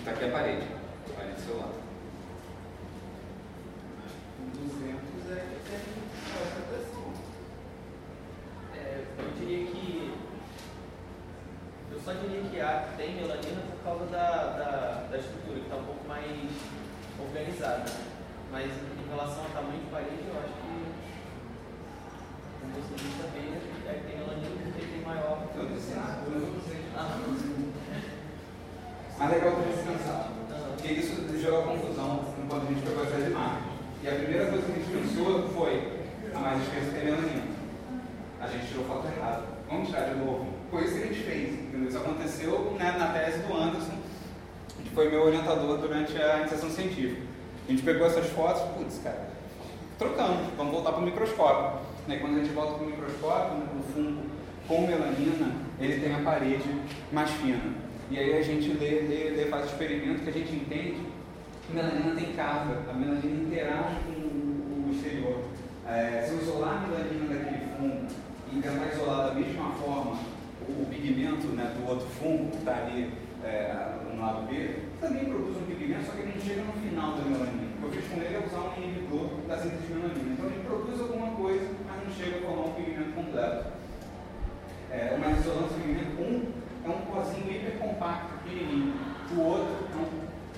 Então aqui é a parede, a parede celular. 200 é que tem É, eu diria que. Eu só diria que A tem melanina por causa da, da, da estrutura, que está um pouco mais organizada. Mas em relação ao tamanho de parede, eu acho que como você disse também, é que tem melanina porque tem maior. Eu disse, ah, eu não sei. Ah, Mas legal para gente pensar. Porque isso gerou confusão enquanto a gente pegou essas imagens. E a primeira coisa que a gente pensou foi, a mais espessa tem melanina. A gente tirou foto errada. Vamos tirar de novo. Foi isso que a gente fez. Entendeu? Isso aconteceu né, na tese do Anderson, que foi meu orientador durante a iniciação científica. A gente pegou essas fotos, putz, cara, trocamos, vamos voltar para o microscópio. Né? Quando a gente volta para o microscópio, né, o fungo com melanina, ele tem a parede mais fina. E aí a gente lê, lê, lê faz experimento que a gente entende que melanina tem carga, a melanina interage com o, o exterior. É, se eu isolar a melanina daquele fungo e tentar isolar da mesma forma o, o pigmento né, do outro fungo que está ali é, no lado B, também produz um pigmento, só que ele não chega no final da melanina. O que eu fiz com ele é usar um inibidor da síntese de melanina. Então ele produz alguma coisa, mas não chega a formar um pigmento completo. É, mas isolando o pigmento, um é um pozinho hipercompacto, pequenininho. O outro é um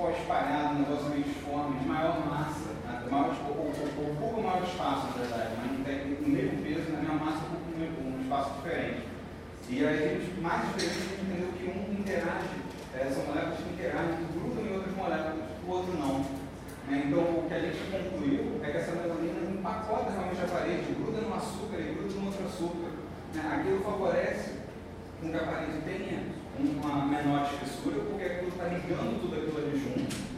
pó espalhado, um negócio meio disforme, de maior massa, né? maior, ocupa maior espaço, na verdade, mas não tem o mesmo peso, na mesma massa, ocupa um espaço diferente. E aí, a gente, mais diferente, a gente entendeu que um interage é, são moléculas que interagem, que grudam em outras moléculas, o outro não. Né? Então, o que a gente concluiu é que essa melanina empacota realmente a parede, gruda no açúcar e gruda no outro açúcar. Né? Aquilo favorece com que a parede tenha uma menor espessura, porque aquilo está ligando tudo aquilo ali junto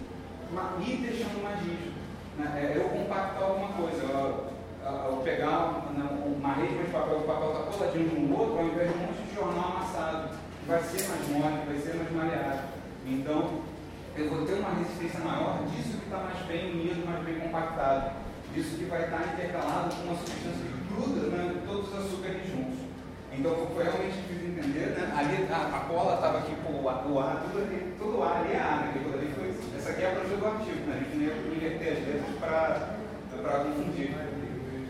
e deixando mais rígido. Né? É eu compactar alguma coisa, eu, pegar né, uma rede de papel, o papel está coladinho no outro, ao invés de um monte de jornal amassado vai ser mais mole, vai ser mais maleável. Então, eu vou ter uma resistência maior disso que está mais bem unido, mais bem compactado. Disso que vai estar intercalado com uma substância que gruda né, todos os açúcares juntos. Então, foi realmente difícil entender. Né? Ali, a, a cola estava aqui, pô, o ar, tudo ali, todo o ar ali é ar, né? ali foi, essa aqui é a prancha do artigo, né? a gente não ia inverter as letras para confundir.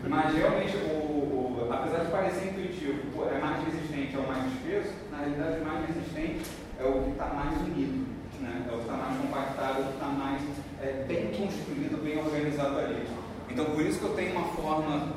Mas realmente, o, o, apesar de parecer intuitivo, pô, é mais resistente, é o mais espesso, na realidade o mais resistente é o que está mais unido, né? é o que está mais compactado, é o que está mais é, bem construído, bem organizado ali. Então por isso que eu tenho uma forma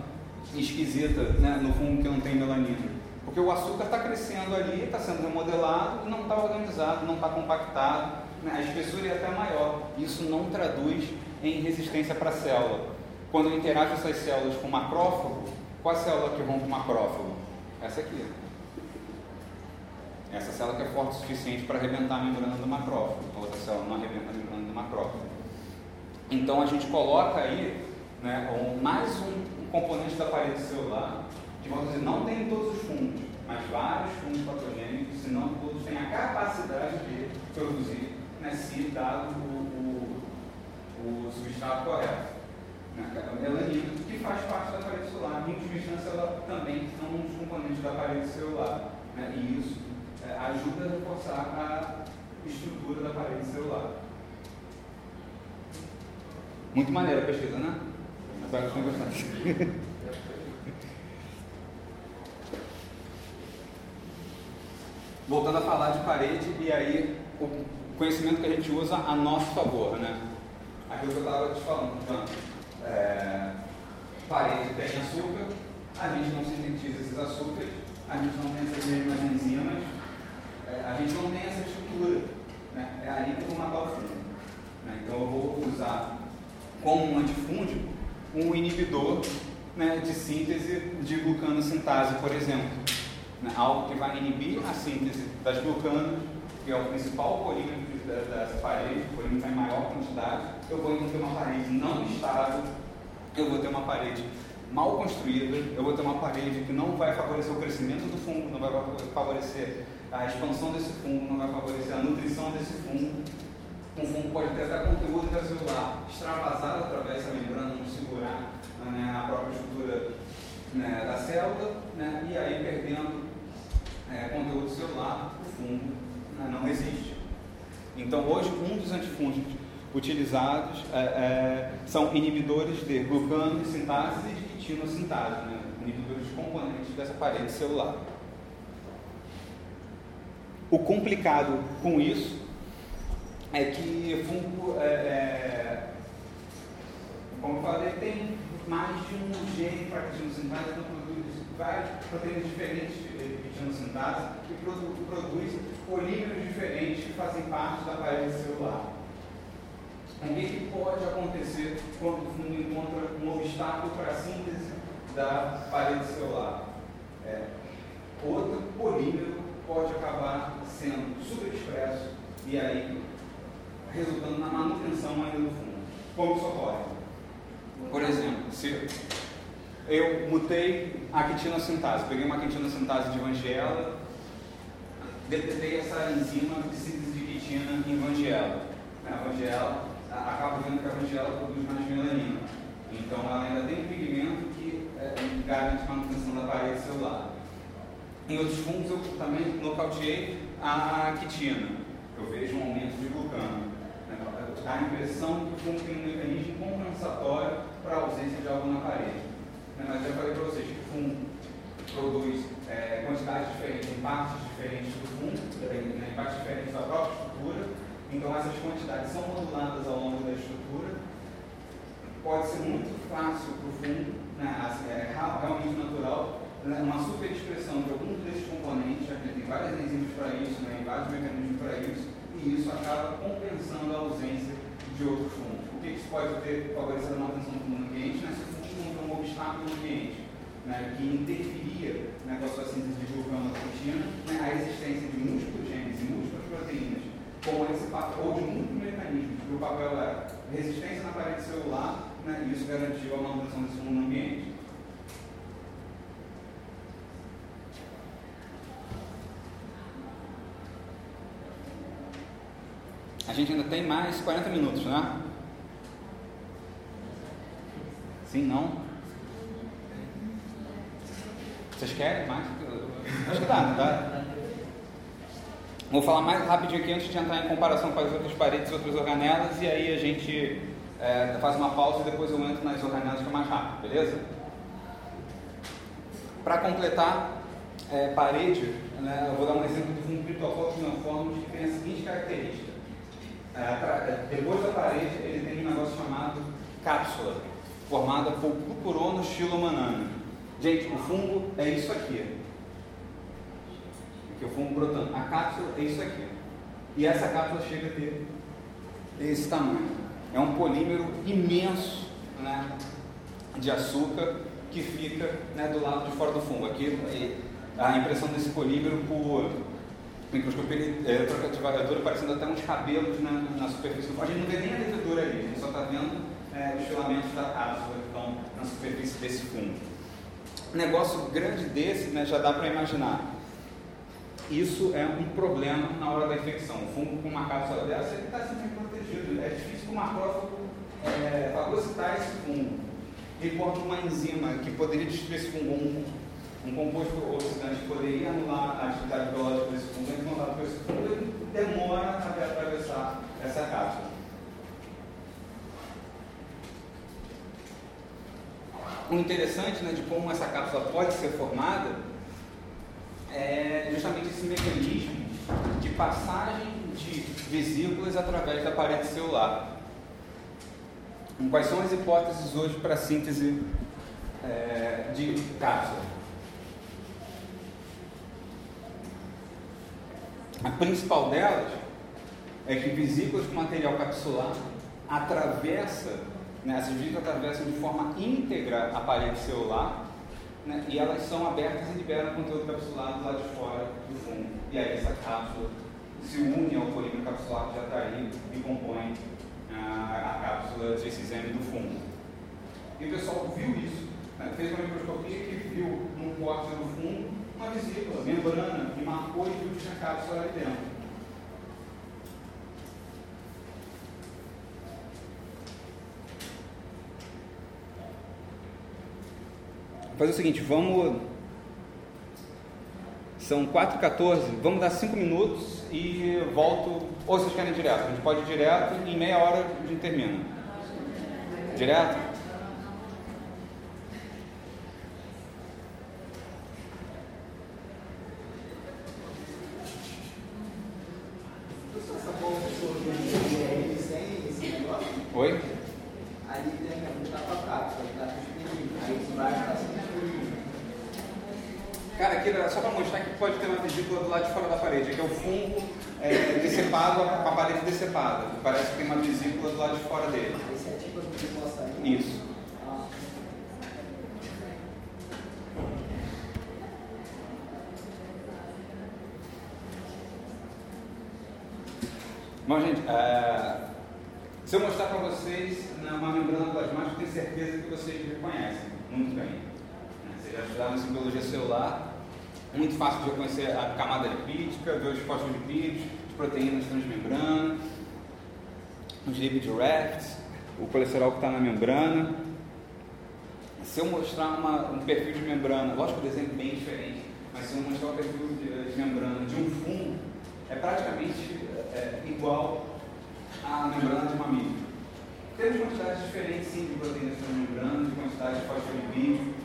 esquisita né, no fundo que não tem melanina. Porque o açúcar está crescendo ali, está sendo remodelado, não está organizado, não está compactado, né? a espessura é até maior. Isso não traduz em resistência para a célula. Quando eu interajo essas células com macrófago, qual a célula que rompe o macrófago? Essa aqui. Essa célula que é forte o suficiente para arrebentar a membrana do macrófago. A outra célula não arrebenta a membrana do macrófago. Então a gente coloca aí né, mais um, componente da parede celular, que vamos dizer, não tem todos os fungos, mas vários fungos patogênicos, senão todos têm a capacidade de produzir, né, se dado o, o, o substrato correto né, a melanina, que faz parte da parede celular. Última instância, ela também é um dos componentes da parede celular. Né, e isso é, ajuda a reforçar a estrutura da parede celular. Muito maneira a pesquisa, né? Espero que gostado. Voltando a falar de parede, e aí o conhecimento que a gente usa a nosso favor, né? Aquilo que eu estava te falando, então, é, parede tem açúcar, a gente não sintetiza esses açúcares, a gente não tem essas mesmas enzimas, é, a gente não tem essa estrutura. Né? É aí que eu vou matar o fungo. Né? Então eu vou usar como um antifúngico um inibidor né, de síntese de glucanosintase, por exemplo. Né? Algo que vai inibir a síntese das glucanas, que é o principal polímero dessa parede, o polímero está em maior quantidade, eu vou então ter uma parede não estável, eu vou ter uma parede mal construída, eu vou ter uma parede que não vai favorecer o crescimento do fungo, não vai favorecer a expansão desse fungo, não vai favorecer a nutrição desse fungo. Um fungo pode ter até conteúdo intracelular extravasado através da membrana, não segurar né, a própria estrutura né, da célula, né, e aí perdendo é, conteúdo celular, o fungo né, não resiste. Então, hoje, um dos antifúngicos utilizados é, é, são inibidores de glucanosintase e de quitinossintase, né? inibidores de componentes dessa parede celular. O complicado com isso é que fungo, é, é, como eu falei, tem mais de um gene para quitinossintase, então produz várias proteínas diferentes de quitinossintase que produ, produz polímeros diferentes que fazem parte da parede celular. O que, que pode acontecer quando o fungo encontra um obstáculo para a síntese da parede celular? É, outro polímero pode acabar sendo superexpresso e aí resultando na manutenção ainda do fungo. Como isso ocorre? Se eu mutei a quitinossintase, peguei uma quitinossintase de Vangela, detectei essa enzima de síntese de quitina em Vangela. A Vangela, acaba vendo que a Vangela produz mais melanina. Então ela ainda tem um pigmento que é, garante manutenção da parede celular. Em outros fungos eu também nocauteei a quitina. Eu vejo um aumento de glucano. Né? Dá a impressão que o fungo tem um mecanismo compensatório para a ausência de algo na parede. Né? Mas eu falei para vocês que o fungo produz é, quantidades diferentes, em partes diferentes do fungo, né? em partes diferentes da própria estrutura. Então essas quantidades são moduladas ao longo da estrutura. Pode ser muito fácil para o fungo, né? é realmente natural, né, uma superexpressão de alguns desses componentes, já que tem várias enzimas para isso, né, vários mecanismos para isso, e isso acaba compensando a ausência de outros fungos. O que isso pode ter favorecido a manutenção do fungo no ambiente? Né, obstáculo no ambiente né, que interferia né, com a sua síntese de glucanoproteína, né, a existência de múltiplos genes e múltiplas proteínas, com esse papel, ou de múltiplos mecanismos, que o papel era resistência na parede celular, né, e isso garantiu a manutenção desse fungo no ambiente. A gente ainda tem mais 40 minutos, né? Sim, não? Vocês querem mais? Acho que dá, não dá? Vou falar mais rapidinho aqui antes de entrar em comparação com as outras paredes e outras organelas e aí a gente é, faz uma pausa e depois eu entro nas organelas que é mais rápido, beleza? Para completar, é, parede, né, eu vou dar um exemplo de um criptofoco neoformes que tem a seguinte característica. É, depois da parede, ele tem um negócio chamado cápsula, formada por Cucurono xilomanana. Gente, o fungo é isso aqui. Aqui o fungo brotando. A cápsula é isso aqui. E essa cápsula chega a ter esse tamanho. É um polímero imenso né, de açúcar que fica né, do lado de fora do fungo. Aqui a impressão desse polímero por microscopia eletrocativadora, parecendo até uns cabelos na, na superfície. A gente não vê nem a levedura ali, a gente só está vendo é, os filamentos da cápsula que estão na superfície desse fungo. Um negócio grande desse, né, já dá para imaginar. Isso é um problema na hora da infecção. O fungo com uma cápsula dessa, ele está sempre protegido. É difícil para o macrófago é, esse fungo. Recorda uma enzima que poderia destruir esse fungo, um um composto oxidante poderia anular a atividade biológica desse fungo, é encontrado por esse fungo, ele demora até atravessar essa cápsula. O interessante né, de como essa cápsula pode ser formada é justamente esse mecanismo de passagem de vesículas através da parede celular. Quais são as hipóteses hoje para a síntese é, de cápsula? A principal delas é que vesículas com material capsular atravessa, né, essas vesículas atravessam de forma íntegra a parede celular né, e elas são abertas e liberam conteúdo capsular do lado de fora do fungo. E aí essa cápsula se une ao polímero capsular que já está aí e compõe a, a cápsula de cisêmio do fungo. E o pessoal viu isso, né, fez uma microscopia que viu num corte do fungo uma vesícula, membrana, que marcou e viu que tinha cápsula ali dentro. Fazer o seguinte, vamos. São 4h14, vamos dar 5 minutos e volto. Ou vocês querem direto? A gente pode ir direto e em meia hora a gente termina. Direto? Oi? Ali tem um tapa-cápsula, tá Aí embaixo tá Cara, aqui só para mostrar que pode ter uma vesícula do lado de fora da parede. Aqui é o fungo é, decepado, a parede decepada. Parece que tem uma vesícula do lado de fora dele. Esse é tipo de sair. Isso. Bom, gente, é, se eu mostrar para vocês né, uma membrana plasmática eu tenho certeza que vocês reconhecem muito bem. Vocês já estudaram simbologia celular, muito fácil de reconhecer a camada lipídica, ver os fosfolipídios, as proteínas transmembrana, os lipid rafts, o colesterol que está na membrana. Se eu mostrar uma, um perfil de membrana, lógico que o desenho é bem diferente, mas se eu mostrar o perfil de, de membrana de um fungo, é praticamente é, igual à membrana de mamífero. Temos quantidades diferentes sim de proteínas transmembranas, de quantidade de fosfolipídios,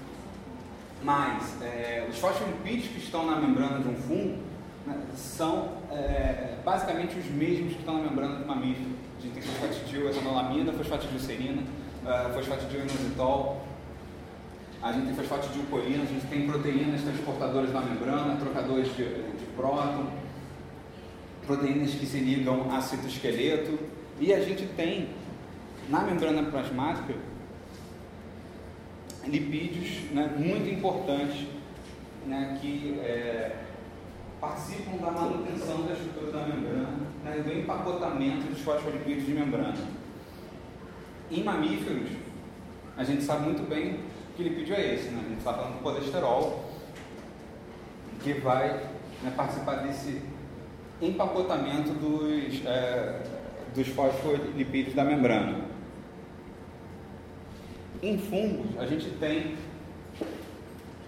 mas é, os fosfolipídios que estão na membrana de um fungo né, são é, basicamente os mesmos que estão na membrana do mamífero. A gente tem fosfatidil etanolamina, fosfatidilcerina, uh, fosfatidil inositol, a gente tem fosfatidilcolina, a gente tem proteínas transportadoras na membrana, trocadores de, de próton, proteínas que se ligam a citoesqueleto, e a gente tem na membrana plasmática lipídios né, muito importantes né, que é, participam da manutenção da estrutura da membrana, né, do empacotamento dos fosfolipídios de membrana. Em mamíferos, a gente sabe muito bem que lipídio é esse, né? a gente está falando do colesterol, que vai né, participar desse empacotamento dos, é, dos fosfolipídios da membrana. Em fungos, a gente tem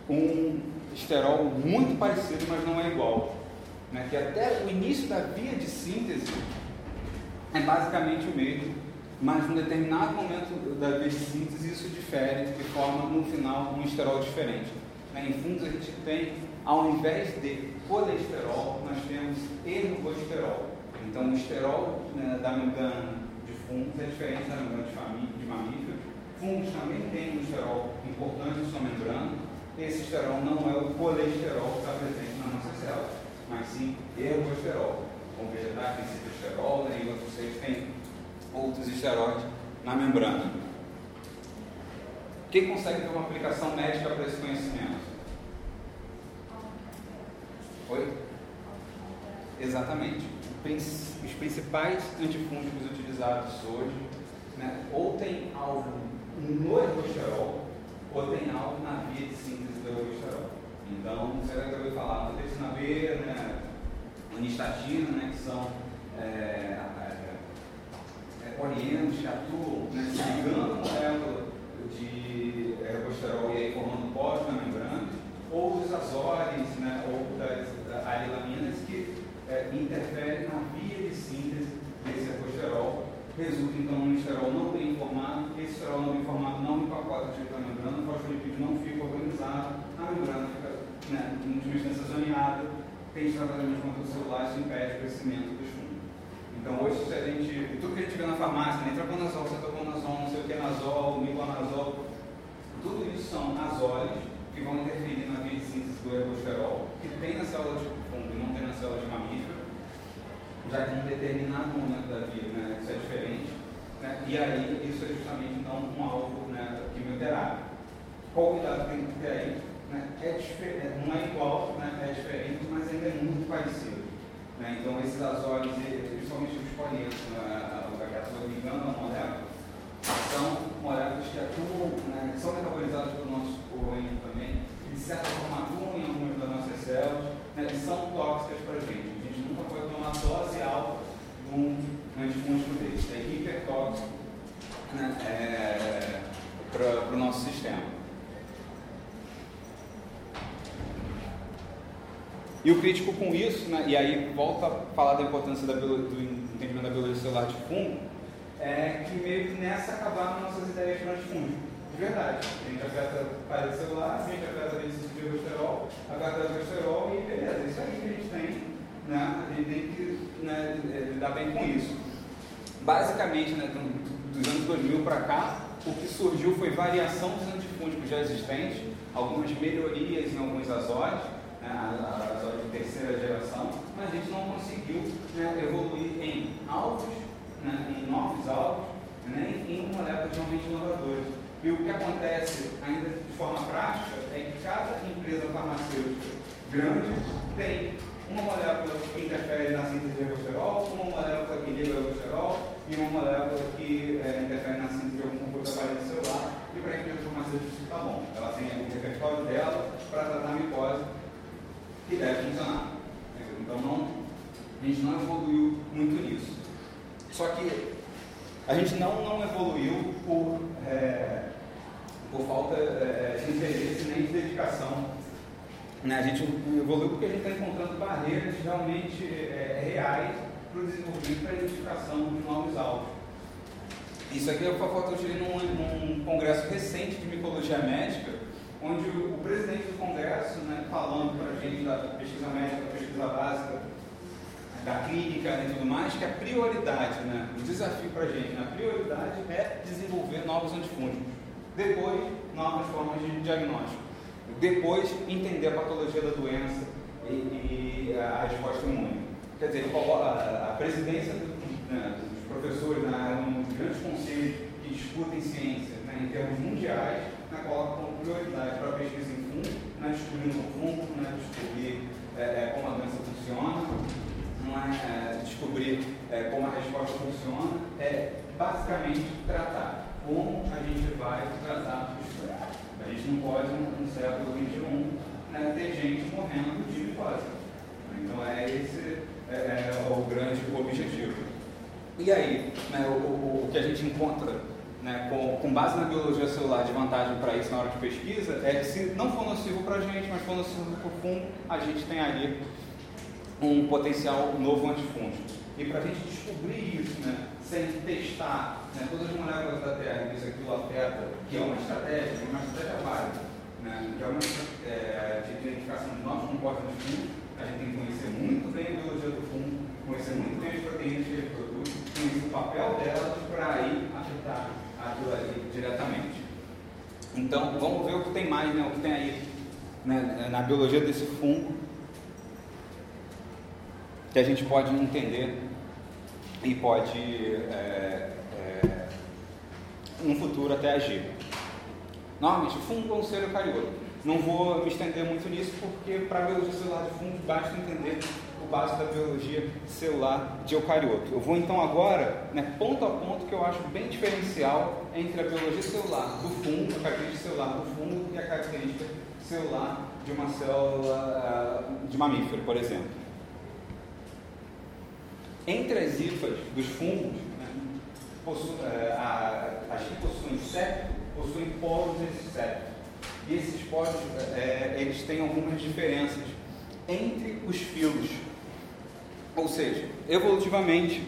um esterol muito parecido, mas não é igual. Né? Que até o início da via de síntese é basicamente o mesmo, mas em determinado momento da via de síntese isso difere e forma no final um esterol diferente. Né? Em fungos a gente tem, ao invés de colesterol, nós temos ergosterol. Então o esterol né, da membrana de fungos é diferente da membrana de, de mamíferos. Fungos também têm um esterol importante em sua membrana, esse esterol não é o colesterol que está presente na nossa célula, mas sim ergosterol. Com vegetais tem citosterol né, e outros seres têm outros esteróides na membrana. Quem consegue ter uma aplicação médica para esse conhecimento? Oi? Exatamente. Os principais antifúngicos utilizados hoje né, ou tem algo no ergosterol ou tem algo na via de síntese do ergosterol. Então, você vai ouvir falar do textina B, né, anistatina, né, que são é, é, é, orientos que atuam né, se ligando a molécula de ergosterol e aí formando pós na membrana, ou os azores, né, ou das arilaminas que é, interferem na via de síntese desse ergosterol resulta então num esterol não bem formado, esse esterol não bem formado não empacota direito na membrana, o fosfolipídio não fica organizado, a membrana fica né, em última instância zoneada, tem tratamento contra isso impede o crescimento dos fungos. Então hoje se a gente, tudo que a gente vê na farmácia, né, traconazol, cetoconazol, não sei o que, nazol, miconazol, tudo isso são azóis que vão interferir na via de síntese do ergosterol, que tem na célula de fungo e não tem na célula de mamífero, já que um determinado momento da vida né, isso é diferente, né, e aí isso é justamente então um alvo né, quimioterápico. Qual cuidado tem que ter aí? Né, é diferente, não é igual, né, é diferente, mas ainda é muito parecido. Né, então esses azóis, principalmente os polientos, né, o que ligando a molécula, são moléculas que atuam, né, são metabolizadas pelo nosso organismo também, de certa forma atuam em algumas das nossas células, né, e são tóxicas para a gente tomar dose alta de um antifúngico desse. É hipertóxico né, é, para o nosso sistema. E o crítico com isso, né, e aí volta a falar da importância da, do entendimento da biologia celular de fungo, é que meio que nessa acabaram nossas ideias de antifúngico. De verdade. A gente afeta a parede celular, a gente afeta a de ergosterol, afeta o ergosterol e beleza, isso aí que a gente tem né, a gente tem que né, lidar bem com isso. Basicamente, né, dos anos 2000 para cá, o que surgiu foi variação dos antifúngicos já existentes, algumas melhorias em alguns azóis, né, azóis de terceira geração, mas a gente não conseguiu né, evoluir em alvos, né, em novos alvos, nem em moléculas realmente inovadoras. E o que acontece ainda de forma prática é que cada empresa farmacêutica grande tem uma molécula que interfere na síntese de ergosterol, uma molécula que liga o ergosterol e uma molécula que é, interfere na síntese de algum comportamento celular e para que o farmacêutico está bom. Ela tem o repertório dela para tratar a micose que deve funcionar. Então não, a gente não evoluiu muito nisso. Só que a gente não, não evoluiu por, é, por falta é, de interesse nem de dedicação né? A gente evoluiu porque a gente está encontrando barreiras realmente é, reais para o desenvolvimento e para a identificação de novos alvos. Isso aqui é o que eu tirei num, num congresso recente de micologia médica, onde o, o presidente do congresso, né, falando para a gente da pesquisa médica, da pesquisa básica, da clínica e tudo mais, que a prioridade, né, o desafio para a gente, né, a prioridade é desenvolver novos antifúngicos. Depois, novas formas de diagnóstico. Depois, entender a patologia da doença e, e a resposta imune. Quer dizer, a, presidência né, dos professores né, um dos grandes conselhos que discutem ciência né, em termos mundiais, né, coloca como prioridade para a pesquisa em fungo, né, descobrindo o fungo, né, descobrir é, é, como a doença funciona, é, é descobrir é, como a resposta funciona, é basicamente tratar como a gente vai tratar isso. Gente não pode, no século XXI, né, ter gente morrendo de micose. Então é esse é, é, o grande objetivo. E aí, né, o, o, o, que a gente encontra né, com, com, base na biologia celular de vantagem para isso na hora de pesquisa é que se não for nocivo para a gente, mas for nocivo para o fungo, a gente tem ali um potencial novo antifúngico. E para a gente descobrir isso, né, sem testar né, todas as moléculas da Terra, que isso aquilo afeta, que é uma estratégia, uma estratégia válida, né, que é uma é, de identificação de novos compostos de a gente tem que conhecer muito bem a biologia do fungo, conhecer muito bem as proteínas que ele produz, conhecer o papel delas para aí afetar aquilo ali diretamente. Então, vamos ver o que tem mais, né, o que tem aí né, na biologia desse fungo que a gente pode entender e pode, é, é, no futuro, até agir. Normalmente, fungo é um ser eucarioto. Não vou me estender muito nisso, porque para a biologia celular de fungo basta entender o básico da biologia celular de eucarioto. Eu vou então agora, né, ponto a ponto, que eu acho bem diferencial entre a biologia celular do fungo, a característica celular do fungo e a característica celular de uma célula de mamífero, por exemplo. Entre as hifas dos fungos, é, a, as que possuem septo, possuem poros nesse septo. E esses poros, é, eles têm algumas diferenças entre os filos. Ou seja, evolutivamente,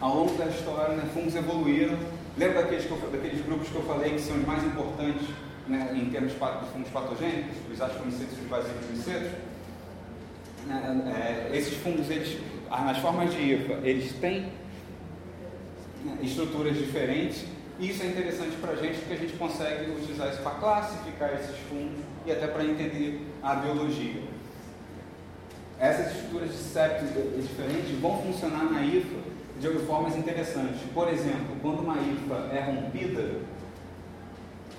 ao longo da história, né, fungos evoluíram. Lembra daqueles, eu, daqueles, grupos que eu falei que são os mais importantes né, em termos de fungos patogênicos, os astromicêticos e os basilomicêticos? Né, é, esses fungos, eles nas formas de IFA, eles têm estruturas diferentes e isso é interessante para a gente porque a gente consegue utilizar isso para classificar esses fungos e até para entender a biologia. Essas estruturas de septos diferentes vão funcionar na IFA de formas interessantes. Por exemplo, quando uma IFA é rompida,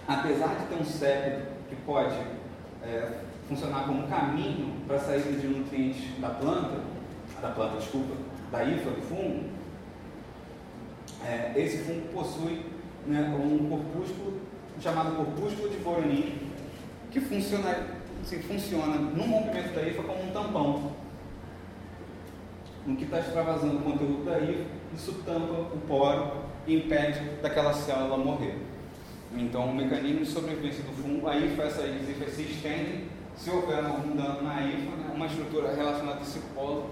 apesar de ter um septo que pode é, funcionar como caminho para a saída de nutrientes da planta, da planta, desculpa, da IFA do fungo, é, esse fungo possui né, um corpúsculo chamado corpúsculo de Voronin, que funciona, assim, funciona no rompimento da IFA como um tampão. No que está extravasando o conteúdo da IFA, isso tampa o poro e impede daquela célula morrer. Então, o mecanismo de sobrevivência do fungo, a IFA, essas IFAs se estendem, se houver algum dano na IFA, né, uma estrutura relacionada a esse polo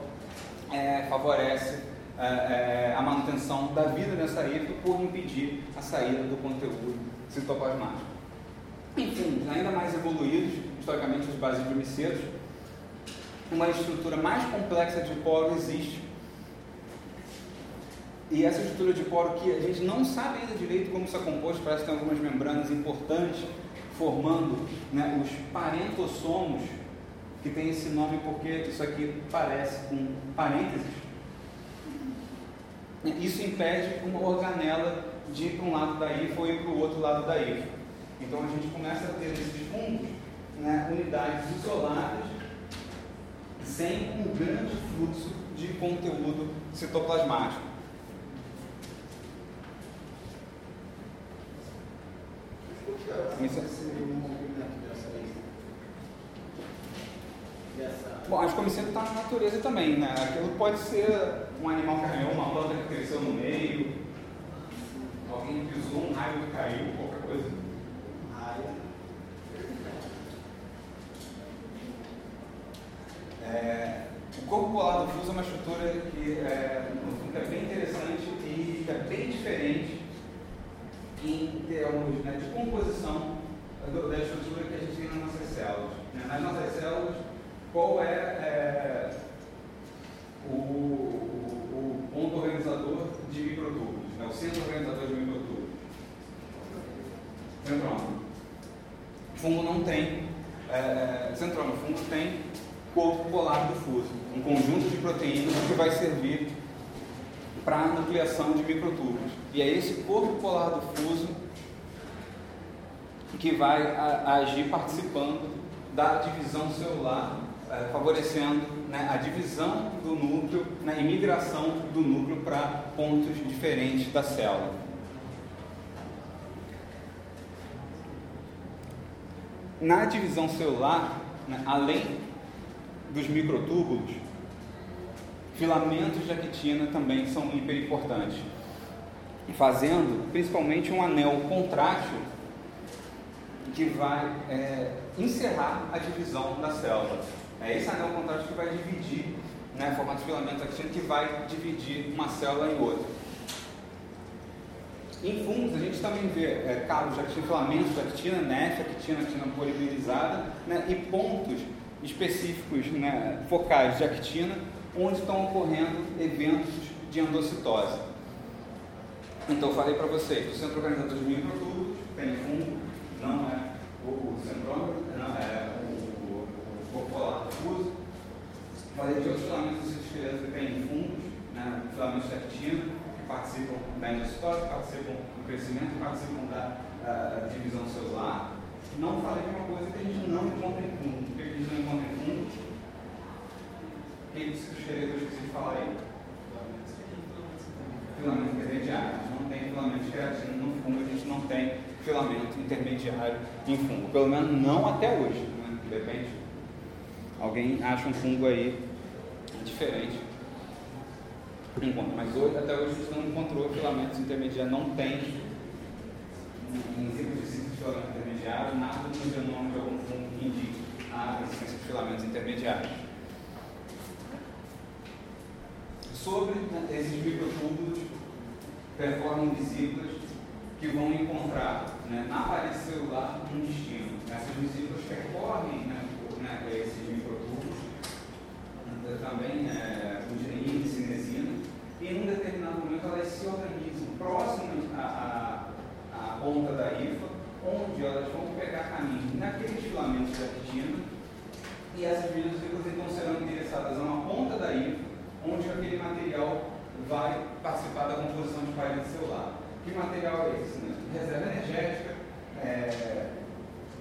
é, favorece é, é, a manutenção da vida nessa IFA por impedir a saída do conteúdo citoplasmático. Enfim, ainda mais evoluídos, historicamente os basidiomiceitos, uma estrutura mais complexa de poro existe. E essa estrutura de poro que a gente não sabe ainda direito como isso é composto, parece que tem algumas membranas importantes formando né, os parentossomos que tem esse nome porque isso aqui parece com parênteses. Isso impede uma organela de ir para um lado da IFA ou ir para o outro lado da. Então a gente começa a ter nesses fungos né, unidades isoladas sem um grande fluxo de conteúdo citoplasmático. Isso é um movimento Bom, acho que o homicídio está na natureza também, né? Aquilo pode ser um animal que arranhou, uma planta que cresceu no meio, alguém pisou, um raio que caiu, qualquer coisa. Raio. É, o corpo polar do fuso é uma estrutura que é, é bem interessante e é bem diferente em termos né, de composição da estrutura que a gente tem nas nossas células. né? Nas nossas células, qual é, é, o, o- o ponto organizador de microtúbulos, né? o centro organizador de microtúbulos? Centrômero. Fungo não tem, é, centrômero, fungo tem corpo polar do fuso, um conjunto de proteínas que vai servir para a nucleação de microtúbulos. E é esse corpo polar do fuso que vai a- agir participando da divisão celular, eh, favorecendo né, a divisão do núcleo né, e migração do núcleo para pontos diferentes da célula. Na divisão celular, né, além dos microtúbulos, filamentos de actina também são hiper importantes, fazendo principalmente um anel contrátil que vai é, encerrar a divisão da célula. É esse anel contrátil que vai dividir, né, de filamento de actina, que vai dividir uma célula em outra. Em fungos, a gente também vê é, cabos de actina, filamentos de actina, nef, actina, actina polimerizada, né, e pontos específicos, né, focais de actina, onde estão ocorrendo eventos de endocitose. Então, eu falei para vocês, o centro organizador de microtúbulos tem fungo, não é o, o centrômero, não é o, o corpo polar difuso. Falei de outros filamentos citosfereiros que tem fungos, né, filamentos de actina, que participam da endocitose, participam do crescimento, participam da ah, divisão celular. Não falei de uma coisa que a gente não encontra em fungo. O que a gente não encontra em fungo? O que os eu esqueci de falar aí? Filamento intermediário. Não tem filamento de no fungo, a gente não tem filamento intermediário em fungo. Pelo menos não até hoje. Né? De repente, alguém acha um fungo aí diferente. Encontra. Mas hoje, até hoje a não encontrou filamentos intermediários, não tem em ciclo de ciclo de filamento intermediário, nada no genoma de algum fungo que indique a existência de filamentos intermediários. Sobre né, esses microtúbulos performam vesículas que vão encontrar né, na parede celular um destino. Essas vesículas percorrem né, né, esses microtúbulos, também é, genin, cinesina, e em um determinado momento elas se organizam próximas à, ponta da hifa, onde elas vão pegar caminho naqueles filamentos da actina, e essas vesículas então serão endereçadas a uma ponta da hifa, onde aquele material vai participar da composição de parede celular. Que material é esse? Né? Reserva energética, é,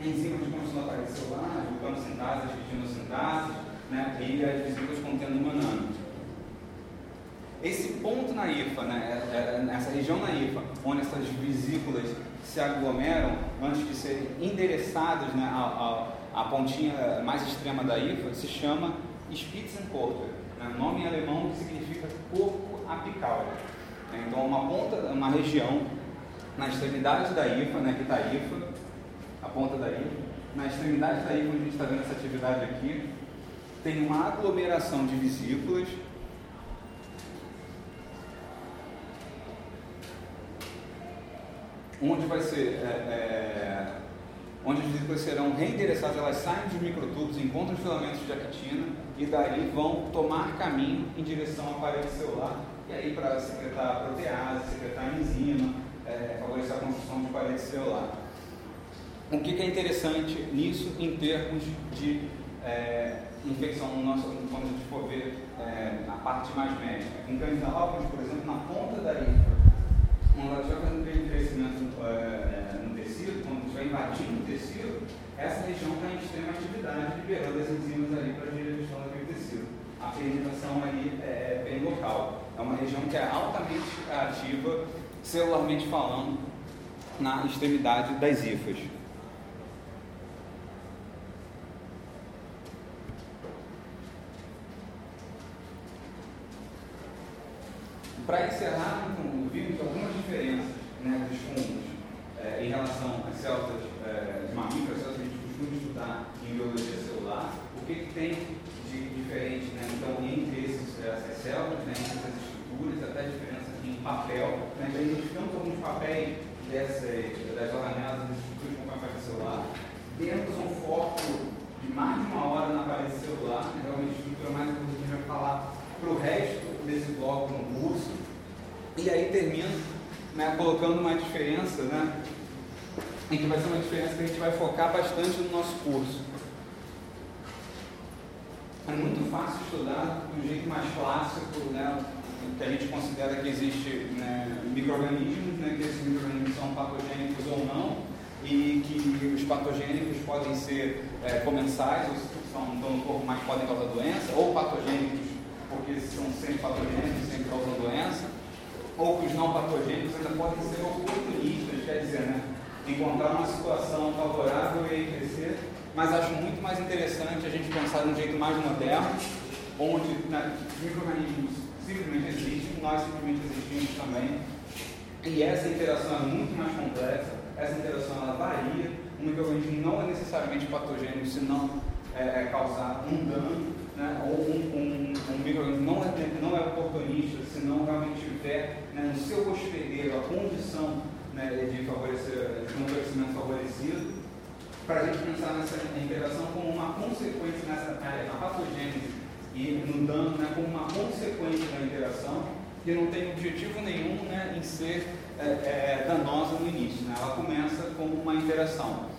enzimas de construção da parede celular, vulcanossintase, retinosintase, né? e as vesículas contendo manano. Esse ponto na IFA, né, é- é- nessa região na IFA, onde essas vesículas se aglomeram antes de serem endereçadas né, à, à- pontinha mais extrema da IFA, se chama Spitzenkorte, né, nome em alemão que significa corpo apical. né. Então, uma ponta, uma região na extremidade da IFA, né, que está a IFA, a ponta da IFA, na extremidade da IFA, onde a gente está vendo essa atividade aqui, tem uma aglomeração de vesículas onde vai ser é, é, onde as vesículas serão reendereçadas, elas saem dos microtubos, encontram os filamentos de actina e daí vão tomar caminho em direção à parede celular e aí para secretar protease, secretar enzima, é, favorecer a construção de parede celular. O que, que é interessante nisso em termos de é, infecção no nosso, quando a gente for ver é, a parte mais médica? Em cães alvos, por exemplo, na ponta da língua, quando ela estiver fazendo aquele crescimento é, é, no tecido, quando estiver invadindo o tecido, essa região está em extrema atividade, liberando as enzimas ali para a digestão daquele tecido. A fermentação ali é bem local. É uma região que é altamente ativa, celularmente falando, na extremidade das hifas. Para encerrar, vimos algumas diferenças né, dos fungos é, em relação às células é, de mamíferos, células que a gente costuma estudar em biologia celular, o que, que tem de diferente né, então, entre esses, essas células, né, entre essas estruturas, até a diferença em papel. Né, já identificamos alguns papéis dessas, das organelas das estruturas com papel celular. Temos um foco de mais de uma hora na parede celular, né, realmente estrutura mais importante vai falar para o resto desse bloco no curso. E aí termino né, colocando uma diferença, né, em que vai ser uma diferença que a gente vai focar bastante no nosso curso. É muito fácil estudar do jeito mais clássico, né, que a gente considera que existe né, micro-organismos, né, que esses micro-organismos são patogênicos ou não, e que os patogênicos podem ser é, comensais, ou são, estão no corpo, mas podem causar doença, ou patogênicos porque são sempre patogênicos, sempre causam doença, ou que os não patogênicos ainda podem ser oportunistas, quer dizer, né, encontrar uma situação favorável e crescer, mas acho muito mais interessante a gente pensar de um jeito mais moderno, onde né, os micro-organismos simplesmente existem, nós simplesmente existimos também, e essa interação é muito mais complexa, essa interação ela varia, um microorganismo não é necessariamente patogênico se não é, é causar um dano, né, ou um, um, um microorganismo não é, não é oportunista se não realmente tiver né, no seu hospedeiro a condição né, de favorecer, de um crescimento favorecido, para a gente pensar nessa interação como uma consequência nessa na patogênese e no dano né, como uma consequência da interação que não tem objetivo nenhum né, em ser é, é, danosa no início. Né? Ela começa como uma interação.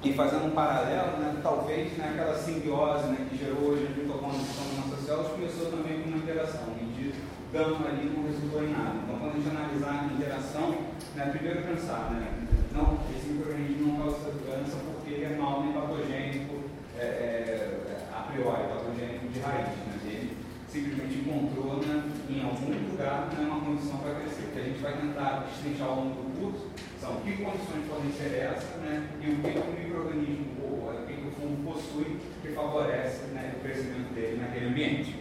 E fazendo um paralelo, né, talvez né, aquela simbiose né, que gerou hoje a mitocondição das nossas células começou também com uma interação. E de dano ali não resultou em nada. Então, quando a gente analisar a interação, né, primeiro pensar, né, não, esse microorganismo não causa doença porque ele é mal nem patogênico é, é, a priori, patogênico de raiz. Né, ele simplesmente encontrou né, em algum lugar né, uma condição para crescer. Que a gente vai tentar destrinchar ao longo do curso que condições podem ser essas né, e o que o microorganismo ou o que o fungo possui que favorece né, o crescimento dele naquele ambiente.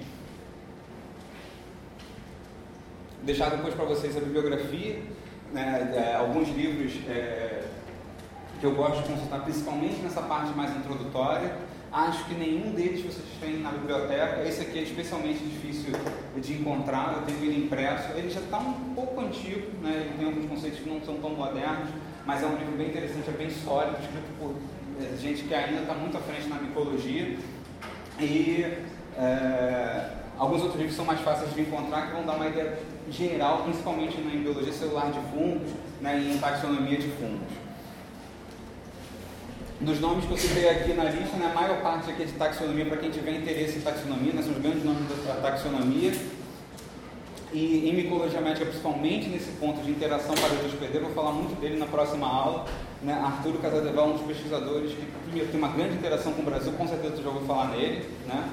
Deixar depois para vocês a bibliografia, né, é, alguns livros é, que eu gosto de consultar, principalmente nessa parte mais introdutória. Acho que nenhum deles vocês têm na biblioteca. Esse aqui é especialmente difícil de encontrar. Eu tenho ele impresso. Ele já está um pouco antigo, né? ele tem alguns conceitos que não são tão modernos, mas é um livro bem interessante, é bem sólido, escrito por é, gente que ainda está muito à frente na micologia. E é, alguns outros livros são mais fáceis de encontrar, que vão dar uma ideia geral, principalmente na biologia celular de fungos né, e em taxonomia de fungos. Dos nomes que eu citei aqui na lista, né, a maior parte aqui é de taxonomia, para quem tiver interesse em taxonomia, né, são os grandes nomes da taxonomia. E em micologia médica, principalmente nesse ponto de interação para o hospedeiro, vou falar muito dele na próxima aula. Né? Arturo Casadeval, um dos pesquisadores que primeiro, tem uma grande interação com o Brasil, com certeza tu já ouviu falar nele, né?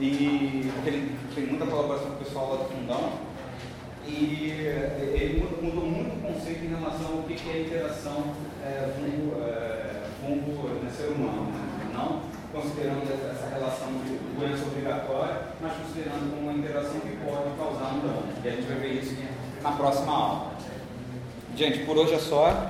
E porque ele tem muita colaboração com o pessoal lá do Fundão. E ele mudou muito o conceito em relação ao que é interação é, fungo, é, fungo né, ser humano. Né? Não considerando essa relação de doença obrigatória, mas considerando como uma interação que pode causar um dano. E a gente vai ver isso na próxima aula. Gente, por hoje é só.